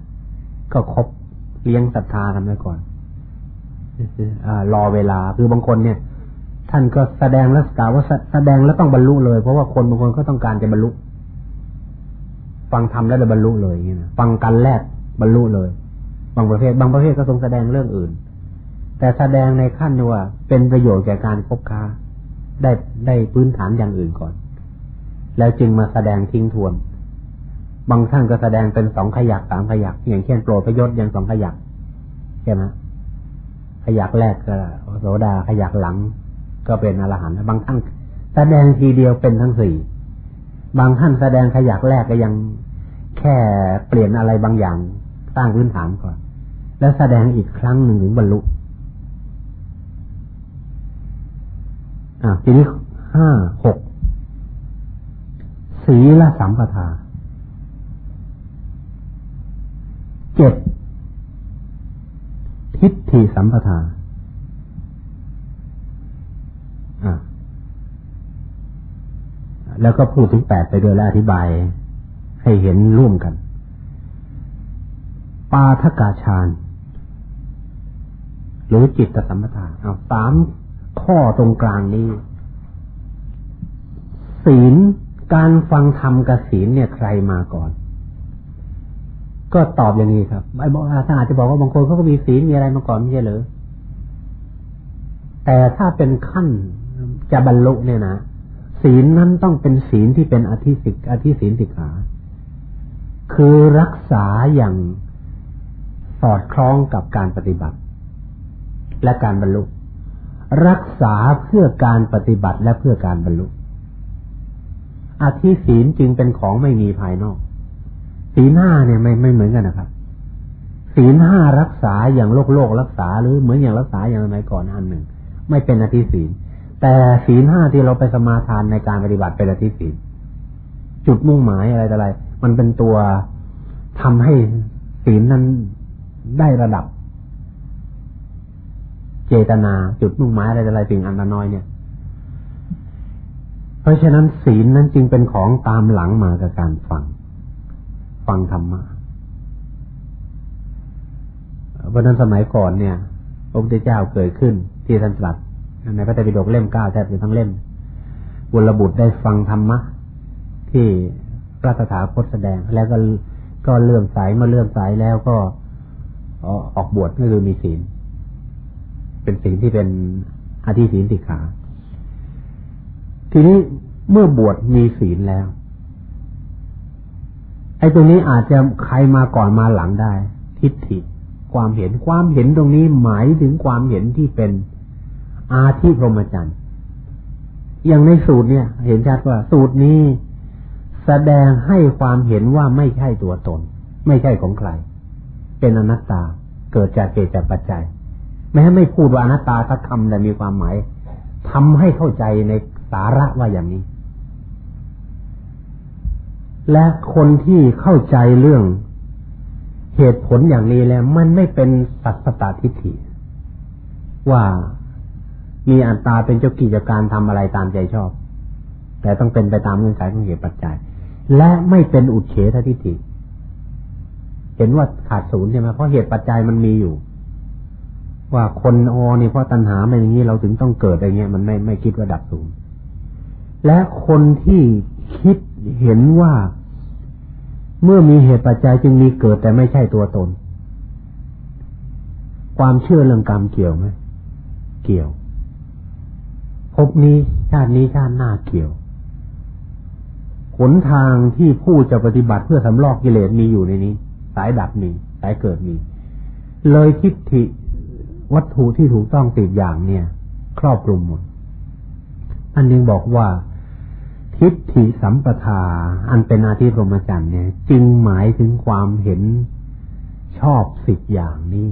ก็ครบเลี้ยงศรัทธากันไว้ก่อนอรอเวลาคือบางคนเนี่ย ท่านก็แสดงแล้วกล่าวว่าแสดงแล้วต้องบรรลุเลย เพราะว่าคนบางคนก็ต้องการจะบรรลุ ฟังทำแล้วจะบรรลุเลยอย่างนี้นะฟังกันแรกบรรลุเลย บางประเภท บางประเภทก็ทรงแสดงเรื่องอื่น แต่แสดงในขั้นว่าเป็นประโยชน์แก่การคบค้า ได้ได้พื้นฐานอย่างอื่นก่อน แล้วจึงมาแสดงทิ้งทวน บางท่านก็แสดงเป็นสองขยักสามขยัก อย่างเช่นโปรดประยชน์อย่างสองขยักใช่ไหมขยักแรกก็โสดาขยักหลังก็เป็นอรหันต์บางท่านแสดงทีเดียวเป็นทั้งสี่บางท่านแสดงขยักแรกก็ยังแค่เปลี่ยนอะไรบางอย่างสร้างพื้นฐานก่อน แล้วแสดงอีกครั้งหนึ่งถึงบรรลุอ่าทีนี้ห้าหกสีละสัมปทาเจ็ดทิฏฐิสัมปทาอ่าแล้วก็พูดถึงแปดไปด้วยแล้วอธิบาย ให้เห็นร่วมกัน ปาทกาชาน หรือจิตตสัมปทาเอาสามข้อตรงกลางนี้ ศีลการฟังธรรมกับศีลเนี่ยใครมาก่อน ก็ตอบอย่างนี้ครับไอ้บอกท่านอาจจะบอกว่าบางคนเขาก็มีศีลมีอะไรมาก่อนไม่ใช่หรือแต่ถ้าเป็นขั้นจะบรรลุเนี่ยนะศีลนั้นต้องเป็นศีลที่เป็นอธิสิกอธิศีลสิกขาคือรักษาอย่างสอดคล้องกับการปฏิบัติ และการบรรลุ รักษาเพื่อการปฏิบัติและเพื่อการบรรลุอธิศีลจึงเป็นของไม่มีภายนอก ศีลห้าเนี่ยไม่ไม่เหมือนกันนะครับ ศีลห้ารักษาอย่างโลกโลกรักษาหรือเหมือนอย่างรักษาอย่างไรก่อนอันหนึ่ง ไม่เป็นอธิศีล แต่ศีลห้าที่เราไปสมาทานในการปฏิบัติเป็นอธิศีล จุดมุ่งหมายอะไรต่อะไร มันเป็นตัวทำให้ศีลนั้นได้ระดับ จตนาจุดมุ่งหมายอะไรต่ออะไรสิ่งอันน้อยเนี่ย เพราะฉะนั้นศีลนั้นจึงเป็นของตามหลังมากับการฟัง ฟังธรรมะเพราะนั้นสมัยก่อนเนี่ยพระพุทธเจ้าเกิดขึ้นที่ท่านตรัสในพระไตรปิฎกเล่มเก้าแทบจะทั้งเล่มบุรบุตรได้ฟังธรรมะที่พระตถาคตแสดง แล้วก็ก็เลื่อมใสเมื่อเลื่อมใสแล้วก็ออกบวชก็คือมีศีล เป็นศีลที่เป็นอธิศีลติขา ทีนี้เมื่อบวชมีศีลแล้ว ไอ้ตรงนี้อาจจะใครมาก่อนมาหลังได้ ทิฏฐิความเห็นความเห็นตรงนี้หมายถึงความเห็นที่เป็นอาธิพรหมจรรย์อย่างในสูตรเนี่ย เห็นชัดว่า สูตรนี้แสดงให้ความเห็นว่าไม่ใช่ตัวตน ไม่ใช่ของใคร เป็นอนัตตาเกิดจากเกตจากปัจจัย แม้ไม่พูดว่าอนัตตาสักคำแต่มีความหมายทำให้เข้าใจในสาระว่าอย่างนี้ และคนที่เข้าใจเรื่องเหตุผลอย่างนี้แล้ว มันไม่เป็นสัตตาทิฏฐิ ว่ามีอัตตาเป็นเจ้ากิจการทำอะไรตามใจชอบ แต่ต้องเป็นไปตามเงื่อนไขของเหตุปัจจัย และไม่เป็นอุเฉททิฏฐิเห็นว่าขาดศูนย์ใช่ไหมเพราะเหตุปัจจัยมันมีอยู่ ว่าคนอนี่เพราะตัณหามันอย่างนี้เราถึงต้องเกิดอะไรเงี้ยมันไม่ไม่คิดว่าดับศูนย์และคนที่คิดเห็นว่าเมื่อมีเหตุปัจจัยจึงมีเกิดแต่ไม่ใช่ตัวตน ความเชื่อเรื่องกรรมเกี่ยวไหมเกี่ยวพบนี้ชาตินี้ชาติหน้าเกี่ยวหนทางที่ผู้จะปฏิบัติเพื่อสำลอกกิเลสมีอยู่ในนี้ สายดับมี สายเกิดมี เลยทิฏฐิ วัตถุที่ถูกต้องสิบอย่างเนี่ย ครอบคลุมหมด อันนึงบอกว่า ทิฏฐิสัมปทา อันเป็นอาทิพรหมจรรย์เนี่ย จึงหมายถึงความเห็นชอบสิบอย่างนี้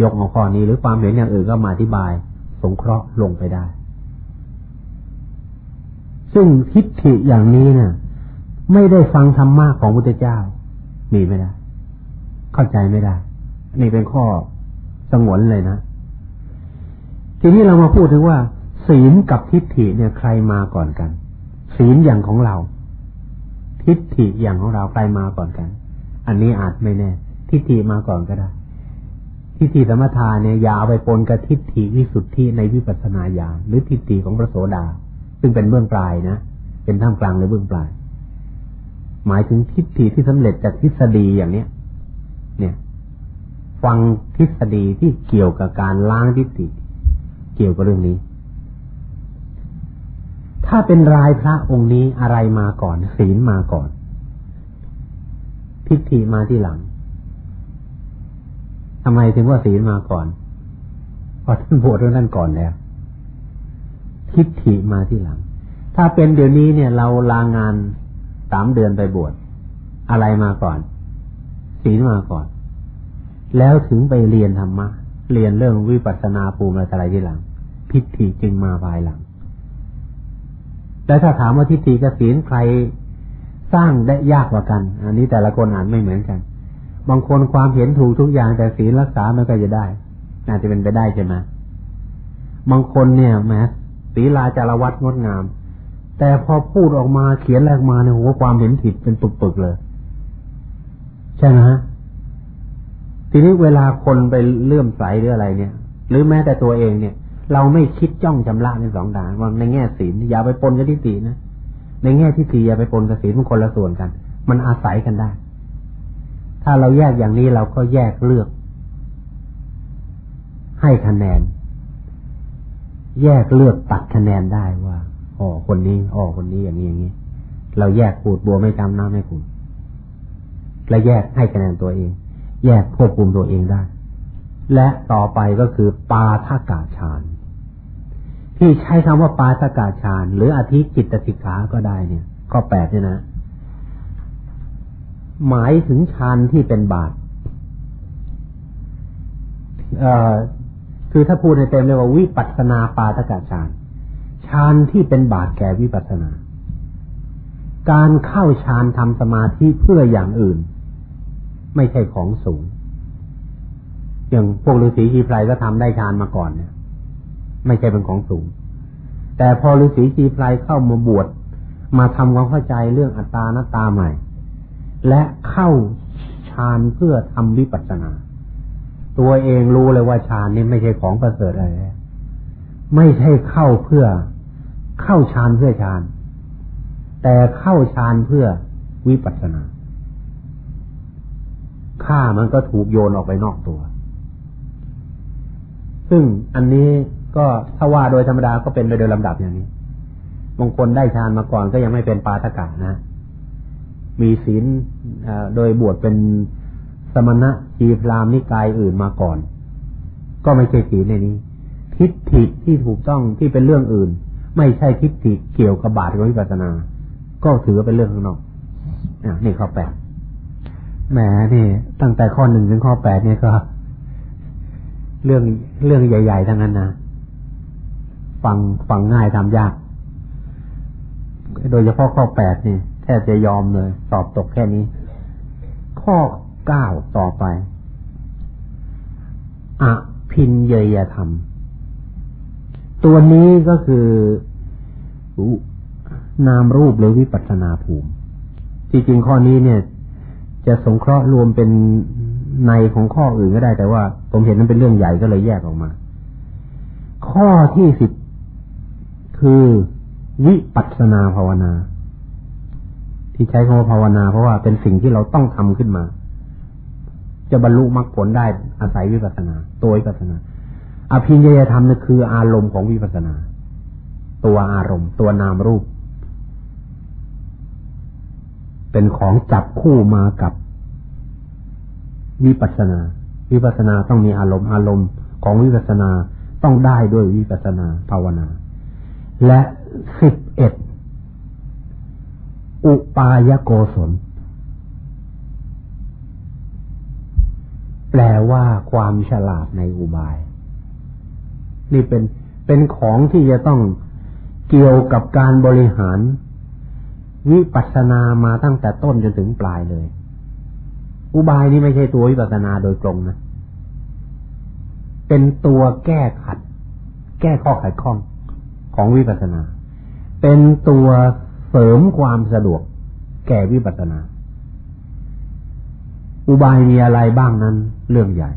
ยกเอาข้อนี้หรือความเห็นอย่างอื่นก็มาอธิบาย สงเคราะห์ลงไปได้ ซึ่งทิฏฐิอย่างนี้เนะ่ยไม่ได้ฟังธรรมะของพุทธเจ้า มีไม่ได้ เข้าใจไม่ได้ นี่เป็นข้อสงวนเลยนะ ทีนี้เรามาพูดถึงว่า ศีลกับทิฏฐิเนี่ยใครมาก่อนกัน ศีลอย่างของเรา ทิฏฐิอย่างของเราใครมาก่อนกัน อันนี้อาจไม่แน่ ทิฏฐิมาก่อนก็ได้ ทิฏฐิสมถะเนี่ยอย่าเอาไปปนกับทิฏฐิวิสุทธิในวิปัสสนาญาณหรือทิฏฐิของพระโสดา ซึ่งเป็นเบื้องปลายนะเป็นท่ามกลางหรือเบื้องปลาย หมายถึงทิฏฐิที่สำเร็จจากทฤษฎีอย่างเนี้ยเนี่ย ฟังทฤษฎีที่เกี่ยวกับการล้างทิฏฐิเกี่ยวกับเรื่องนี้ ถ้าเป็นรายพระองค์นี้อะไรมาก่อน ศีลมาก่อน ทิฏฐิมาที่หลังทำไมถึงว่าศีลมาก่อนเพราะท่านบวชเรื่องนั้นก่อนแล้ว ทิฏฐิมาที่หลัง ถ้าเป็นเดี๋ยวนี้เนี่ย เราลางานสามเดือนไปบวชอะไรมาก่อน ศีลมาก่อน แล้วถึงไปเรียนธรรมะ เรียนเรื่องวิปัสสนาภูมิอะไรที่หลัง พิธีจึงมาภายหลัง แล้วถ้าถามว่าทิฏฐิกับศีลใครสร้างได้ยากกว่ากัน อันนี้แต่ละคนอ่านไม่เหมือนกัน บางคนความเห็นถูกทุกอย่างแต่ศีลรักษาไม่ก็จะได้อาจจะเป็นไปได้ใช่ไหมบางคนเนี่ยแม้ศีลาจารวัตงดงาม แต่พอพูดออกมาเขียนแรกมาเนี่ยโหความเห็นผิดเป็นปึกๆเลย ใช่ไหมฮะ ทีนี้เวลาคนไปเลื่อมใสหรืออะไรเนี่ย หรือแม้แต่ตัวเองเนี่ย เราไม่คิดจ้องชำระในสองด่านว่าในแง่ศีลอย่าไปปนกับทิฏฐินะในแง่ทิฏฐิอย่าไปปนกับศีลมันคนละส่วนกัน มันอาศัยกันได้ ถ้าเราแยกอย่างนี้เราก็แยกเลือก ให้คะแนน แยกเลือกตัดคะแนนได้ว่าอ๋อคนนี้อ๋อคนนี้อย่างนี้อย่างนี้ เราแยกขูดบัวไม่จำน้ำไม่ขุดและแยกให้คะแนนตัวเอง แยกควบคุมตัวเองได้ และต่อไปก็คือปาทากาฌานที่ใช้คำว่าปาสกาฌานหรืออธิจิตสิกาก็ได้เนี่ย ข้อแปดเนี่ยนะ หมายถึงฌานที่เป็นบาตเอ่อคือถ้าพูดในเต็มเรียกว่าวิปัสนาปาตกาฌานฌานที่เป็นบาตแก่วิปัสนา การเข้าฌานทำสมาธิเพื่ออย่างอื่น ไม่ใช่ของสูง อย่างพวกฤาษีชีไพรก็ทำได้ฌานมาก่อนเนี่ย ไม่ใช่เป็นของสูง แต่พอฤาษีชีไพรเข้ามาบวชมาทำความเข้าใจเรื่องอัตตานัตตาใหม่ และเข้าฌานเพื่อทำวิปัสสนา ตัวเองรู้เลยว่าฌานนี่ไม่ใช่ของประเสริฐอะไรไม่ใช่เข้าเพื่อเข้าฌานเพื่อฌาน แต่เข้าฌานเพื่อวิปัสสนา ข้ามันก็ถูกโยนออกไปนอกตัว ซึ่งอันนี้ก็ถ้าว่าโดยธรรมดาก็เป็นไปโดยลำดับอย่างนี้บางคนได้ฌานมาก่อนก็ยังไม่เป็นปาทกะนะ มีศีลโดยบวชเป็นสมณะชีพรามนิกายอื่นมาก่อน ก็ไม่ใช่ศีลในนี้ ทิฏฐิที่ถูกต้องที่เป็นเรื่องอื่น ไม่ใช่ทิฏฐิเกี่ยวกับบาตรวิปัสสนา ก็ถือเป็นเรื่องข้างนอกอนี่ข้อแปด แหมนี่ตั้งแต่ข้อหนึ่งถึงข้อแปดเนี่ยก็ เรื่องเรื่องใหญ่ ๆ ทั้งนั้นนะฟังฟังง่ายทำยาก โดยเฉพาะข้อแปดนี่แทบจะยอมเลย สอบตกแค่นี้ ข้อเก้าต่อไปอภินเยยธรรม ตัวนี้ก็คือนามรูปหรือวิปัสนาภูมิ ที่จริงข้อนี้เนี่ย จะสงเคราะห์รวมเป็นในของข้ออื่นก็ได้ แต่ว่า ผมเห็นนั้นเป็นเรื่องใหญ่ก็เลยแยกออกมา ข้อที่สิบคือวิปัสนาภาวนา ที่ใช้คำว่าภาวนา เพราะว่าเป็นสิ่งที่เราต้องทำขึ้นมา จะบรรลุมรรคผลได้อาศัยวิปัสนา ตัววิปัสนา อภิญญาธรรมนี่คืออารมณ์ของวิปัสนา ตัวอารมณ์ ตัวนามรูป เป็นของจับคู่มากับวิปัสนา วิปัสนาต้องมีอารมณ์อารมณ์ของวิปัสนาต้องได้ด้วยวิปัสนาภาวนา และสิบเอ็ดอุปายโกศล แปลว่าความฉลาดในอุบาย นี่เป็นเป็นของที่จะต้องเกี่ยวกับการบริหาร วิปัสสนามาตั้งแต่ต้นจนถึงปลายเลย อุบายนี่ไม่ใช่ตัววิปัสสนาโดยตรงนะ เป็นตัวแก้ขัด แก้ข้อขัดข้องของวิปัสสนา เป็นตัวเสริมความสะดวก แก่วิปัสสนา อุบายมีอะไรบ้างนั้น เรื่องใหญ่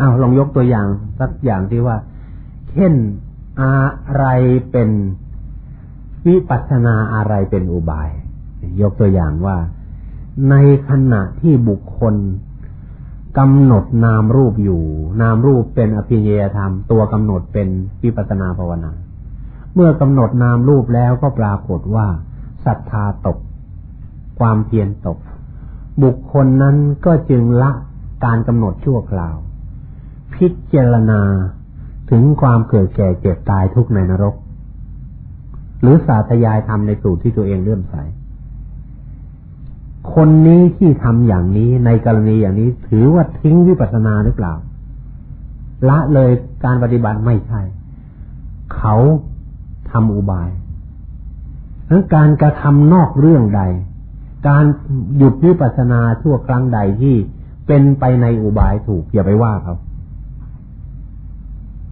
อ้าวลองยกตัวอย่างสักอย่างที่ว่า เช่นอะไรเป็น วิปัสสนาอะไรเป็นอุบาย ยกตัวอย่างว่า ในขณะที่บุคคลกำหนดนามรูปอยู่ นามรูปเป็นอภิญญาธรรม ตัวกำหนดเป็นวิปัสนาภาวนา เมื่อกำหนดนามรูปแล้วก็ปรากฏว่าศรัทธาตก ความเพียรตก บุคคลนั้นก็จึงละการกำหนดชั่วคราว พิจารณาถึงความเกิดแก่เจ็บตายทุกในนรก หรือสาธยายทำในสูตรที่ตัวเองเลื่อมใส คนนี้ที่ทำอย่างนี้ในกรณีอย่างนี้ถือว่าทิ้งวิปัสสนาหรือเปล่า ละเลยการปฏิบัติไม่ใช่ เขาทำอุบายทั้งการกระทำนอกเรื่องใด การหยุดวิปัสสนาชั่วครั้งใดที่เป็นไปในอุบายถูกอย่าไปว่าเขา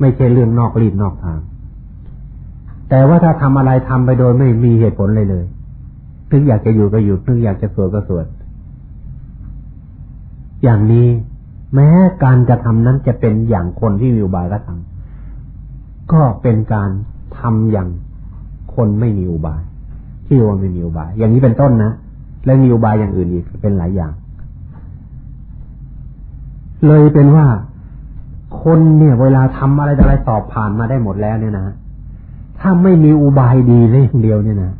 ไม่ใช่เรื่องนอกรีดนอกทาง แต่ว่าถ้าทำอะไรทำไปโดยไม่มีเหตุผลเลยเลยนึกอยากจะอยู่ก็อยู่นึกอยากจะสวดก็สวดอย่างนี้แม้การกระทำนั้นจะเป็นอย่างคนที่มีอุบายก็ทำก็เป็นการทำอย่างคนไม่มีอุบายที่ว่าไม่มีอุบาย อย่างนี้เป็นต้นนะและมีอุบายอย่างอื่นอีกเป็นหลายอย่าง เลยเป็นว่าคนเนี่ย เวลาทำอะไรอะไรสอบผ่านมาได้หมดแล้วเนี่ยนะ ถ้าไม่มีอุบายดีเลยอย่างเดียวเนี่ยนะ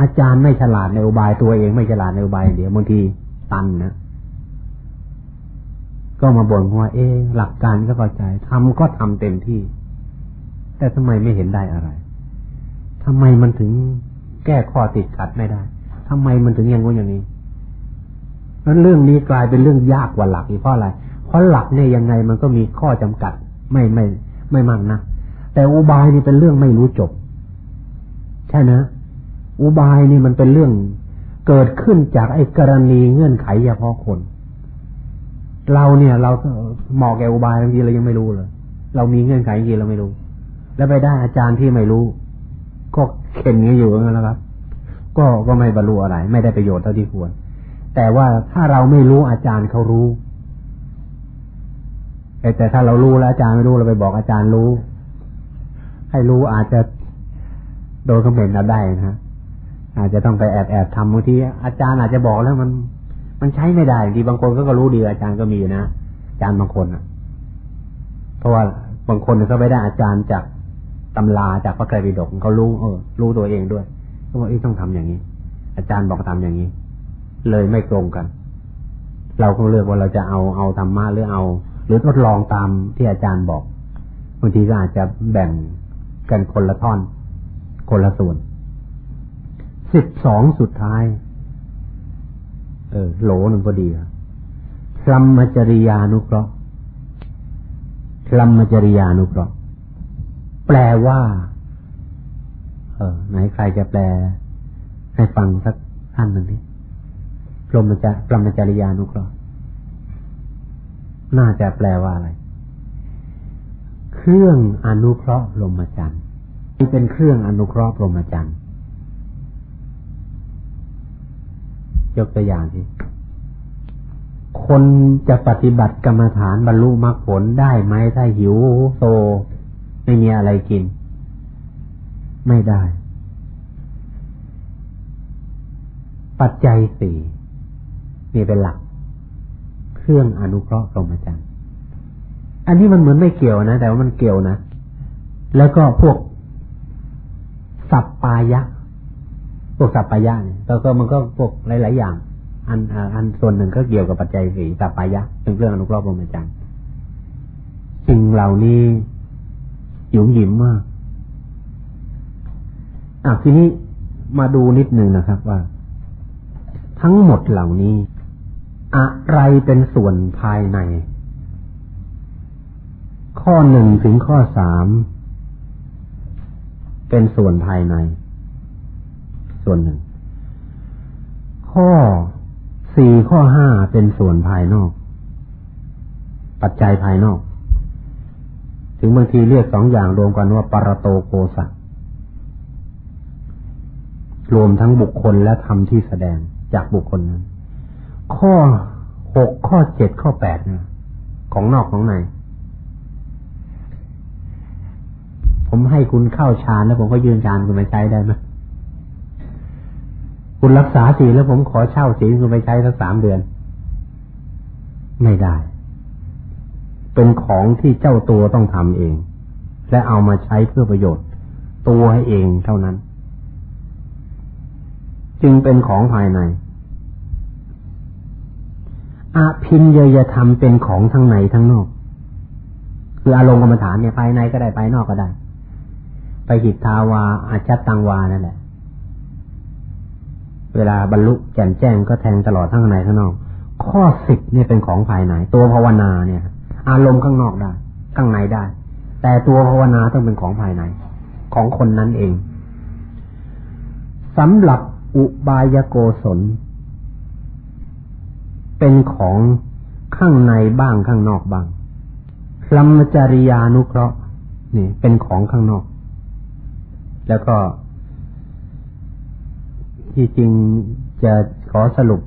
อาจารย์ไม่ฉลาดในอุบายตัวเองไม่ฉลาดในอุบายเดียวบางทีตันนะก็มาบ่นว่าเอ๊หลักการก็เข้าใจทำก็ทำเต็มที่ แต่ทำไมไม่เห็นได้อะไรทำไมมันถึงแก้ข้อติดขัดไม่ได้ทำไมมันถึงอย่างงู้นอย่างนี้นั้นเรื่องนี้กลายเป็นเรื่องยากกว่าหลักอีกเพราะอะไรเพราะหลักเนี่ยยังไงมันก็มีข้อจำกัด ไม่ไม่ไม่มากนะ แต่อุบายนี่เป็นเรื่องไม่รู้จบ ใช่นะ อุบายนี่มันเป็นเรื่องเกิดขึ้นจากไอ้กรณีเงื่อนไขเฉพาะคน เราเนี่ย เราเหมาะแก่อุบายบางทีเรายังไม่รู้เลย เรามีเงื่อนไขจริงเราไม่รู้ แล้วไปได้อาจารย์ที่ไม่รู้ ก็เข็นกันอยู่งั้นแล้วครับ ก็ก็ไม่บรรลุอะไร ไม่ได้ประโยชน์เท่าที่ควร แต่ว่าถ้าเราไม่รู้อาจารย์เขารู้แต่ถ้าเรารู้แล้วอาจารย์ไม่รู้เราไปบอกอาจารย์รู้ ให้รู้อาจจะโดนคอมเมนต์เราได้นะอาจจะต้องไปแอบแอบทำบางทีอาจารย์อาจจะบอกแล้วมัน มันใช้ไม่ได้ดีบางคนก็ก็รู้ดีอาจารย์ก็มีนะอาจารย์บางคนอะ เพราะว่าบางคนเขาไปได้อาจารย์จากตำราจากพระไตรปิฎกเขารู้เออรู้ตัวเองด้วยก็ว่าต้องทำอย่างนี้ อาจารย์บอกทำอย่างนี้ เลยไม่ตรงกัน เราก็เลือกว่าเราจะเอาเอาธรรมะหรือเอา หรือทดลองตามที่อาจารย์บอกบางทีก็อาจจะแบ่ง กันคนละท่อน คนละส่วน สิบสองสุดท้าย เออ โหลหนึ่งพอดีครับพรหมจริยานุเคราะห์พรหมจริยานุเคราะห์แปลว่า เออ ไหนใครจะแปล ให้ฟังสักท่านหนึ่งดิพรหมจพรหมจริยานุเคราะห์น่าจะแปลว่าอะไร รื่องอนุเคราะห์ลมจันทร์ที่เป็นเครื่องอนุเคราะห์พรหมจรรย์ยกตัวอย่างสิคนจะปฏิบัติกรรมฐานบรรลุมรรคผลได้ไหมถ้าหิวโซ ไม่มีอะไรกิน ไม่ได้ ปัจจัยสี่นี่เป็นหลัก เครื่องอนุเคราะห์พรหมจรรย์ อันนี้มันเหมือนไม่เกี่ยวนะแต่ว่ามันเกี่ยวนะ แล้วก็พวกสัปปายะ พวกสัพพยะเนี่ยก็ก็มันก็พวกหลาย ๆ อย่าง อันอันส่วนหนึ่งก็เกี่ยวกับปัจจัยสี่สัพพยะเป็นเรื่องอนุเคราะห์พรหมจรรย์สิ่งเหล่านี้หยุ่มหยิมมากอะทีนี้มาดูนิดหนึ่งนะครับว่า ทั้งหมดเหล่านี้ อะไรเป็นส่วนภายใน ข้อหนึ่งถึงข้อสามเป็นส่วนภายใน ส่วนหนึ่ง ข้อสี่ข้อห้าเป็นส่วนภายนอก ปัจจัยภายนอก ถึงบางทีเรียกสองอย่างรวมกันว่าปรโตโกสะรวมทั้งบุคคลและธรรมที่แสดงจากบุคคลนั้น ข้อหกข้อเจ็ดข้อแปดนะของนอกของใน ผมให้คุณเข้าฌานแล้วผมก็ยืนฌานคุณไปใช้ได้ไหมคุณรักษาศีลแล้วผมขอเช่าศีลคุณไปใช้สักสามเดือน ไม่ได้ เป็นของที่เจ้าตัวต้องทำเอง และเอามาใช้เพื่อประโยชน์ ตัวให้เองเท่านั้น จึงเป็นของภายในอาพินเยยธรรมเป็นของทั้งในทั้งนอก คืออารมณ์กรรมฐานเนี่ยภายในก็ได้ภายนอกก็ได้ ไปหิตทาวาอาชัตตังวานั่นแหละ เวลาบรรลุแจ่มแจ้งก็แทงตลอดทั้งในข้างนอก ข้อสิบเนี่ยเป็นของภายในตัวภาวนาเนี่ย อารมณ์ข้างนอกได้ ข้างในได้ แต่ตัวภาวนาต้องเป็นของภายใน ของคนนั้นเองสำหรับอุบายโกศล เป็นของข้างในบ้างข้างนอกบ้างพรหมจริยานุเคราะห์นี่เป็นของข้างนอก แล้วก็ ที่จริงจะขอสรุป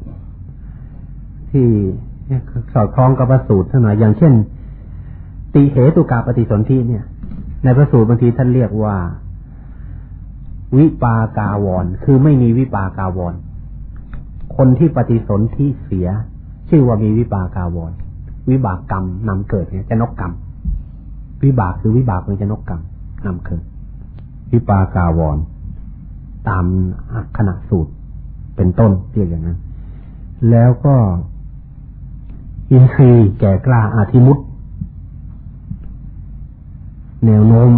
ที่สอดคล้องกับพระสูตรท่านหน่อยอย่างเช่นติเหตุกาปฏิสนธิเนี่ย ในพระสูตรบางทีท่านเรียกว่า วิปากาวร คือไม่มีวิปากาวร คนที่ปฏิสนธิเสีย ชื่อว่ามีวิปากาวร วิบากกรรมนำเกิดเนี่ยจะนกกรรมวิบากคือวิบากเป็นจะนกกรรมนำเกิด วิปากาวร ตามขณะสูตร เป็นต้นเรียกอย่างนั้น แล้วก็ อินทรีย์แก่กล้าอาธิมุตแนวโน้ม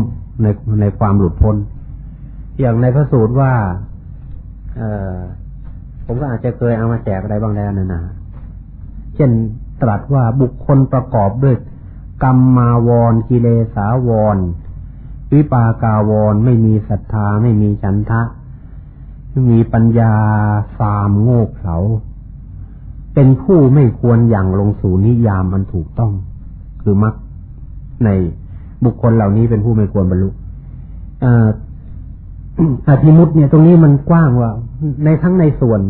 ในในความหลุดพ้น อย่างในพระสูตรว่า เออผมก็อาจจะเคยเอามาแจกอะไรบ้างแล้วนะนะเช่นตรัสว่าบุคคลประกอบด้วยกรรมมาวรกิเลสาวร วิปากาวรไม่มีศรัทธาไม่มีฉันทะ ไม่มีปัญญาฟามโง่เขลาเป็นผู้ไม่ควรอย่างลงสู่นิยามมันถูกต้อง คือมักในบุคคลเหล่านี้เป็นผู้ไม่ควรบรรลุอธิมุตเนี่ย ตรงนี้มันกว้างว่า ในทั้งในส่วน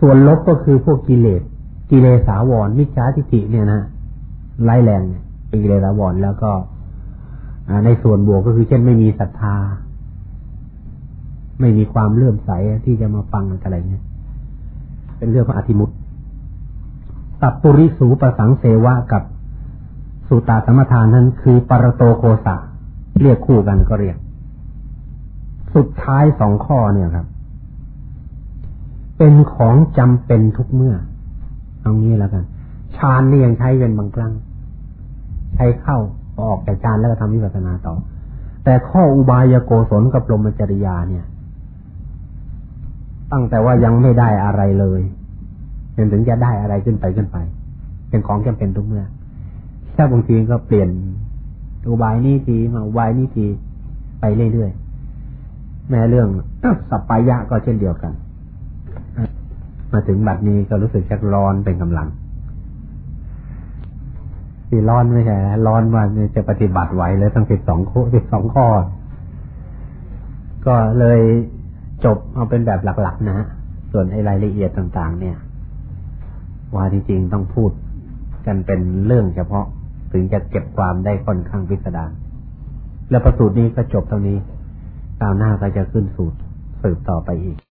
ส่วนลบก็คือพวกกิเลสกิเลสาวรมิจฉาทิฏฐิเนี่ยนะไล่แรงเป็นกิเลสาวรแล้วก็ ในส่วนบวกก็คือเช่นไม่มีศรัทธา ไม่มีความเลื่อมใสที่จะมาฟังอะไรเนี่ยเป็นเรื่องของอธิมุตตับปุริสูประสังเสวะกับสุตาสมทานนั้นคือปรโตโคสะเรียกคู่กันก็เรียก สุดท้ายสองข้อเนี่ยครับ เป็นของจำเป็นทุกเมื่อ เอางี้แล้วกันฌานนี่ยังใช้เป็นบางครั้ง ใช้เข้า ออกจากฌานแล้วก็ทำวิปัสสนาต่อ แต่ข้ออุบายโกศลกับลมจริยาเนี่ย ตั้งแต่ว่ายังไม่ได้อะไรเลยจนถึงจะได้อะไรขึ้นไปขึ้นไป เป็นของจำเป็นทุกเมื่อถ้าบางทีก็เปลี่ยนอุบายนี้ทีมาอุบายนี้ทีไปเรื่อยๆแม้เรื่องสัปปายะก็เช่นเดียวกัน มาถึงบัดนี้ก็รู้สึกชักร้อนเป็นกำลัง ที่ร้อนไม่ใช่ร้อนว่าจะปฏิบัติไหวแล้วตั้งสิบสองข้อสิบสองข้อ ก็เลยจบเอาเป็นแบบหลัก ๆ นะส่วนไอ้รายละเอียดต่าง ๆ เนี่ย ว่าจริงๆต้องพูดกันเป็นเรื่องเฉพาะถึงจะเก็บความได้ค่อนข้างพิสดารแล้วประสูตรนี้ก็จบเท่านี้ตามหน้าก็จะขึ้นสูตรสืบต่อไปอีก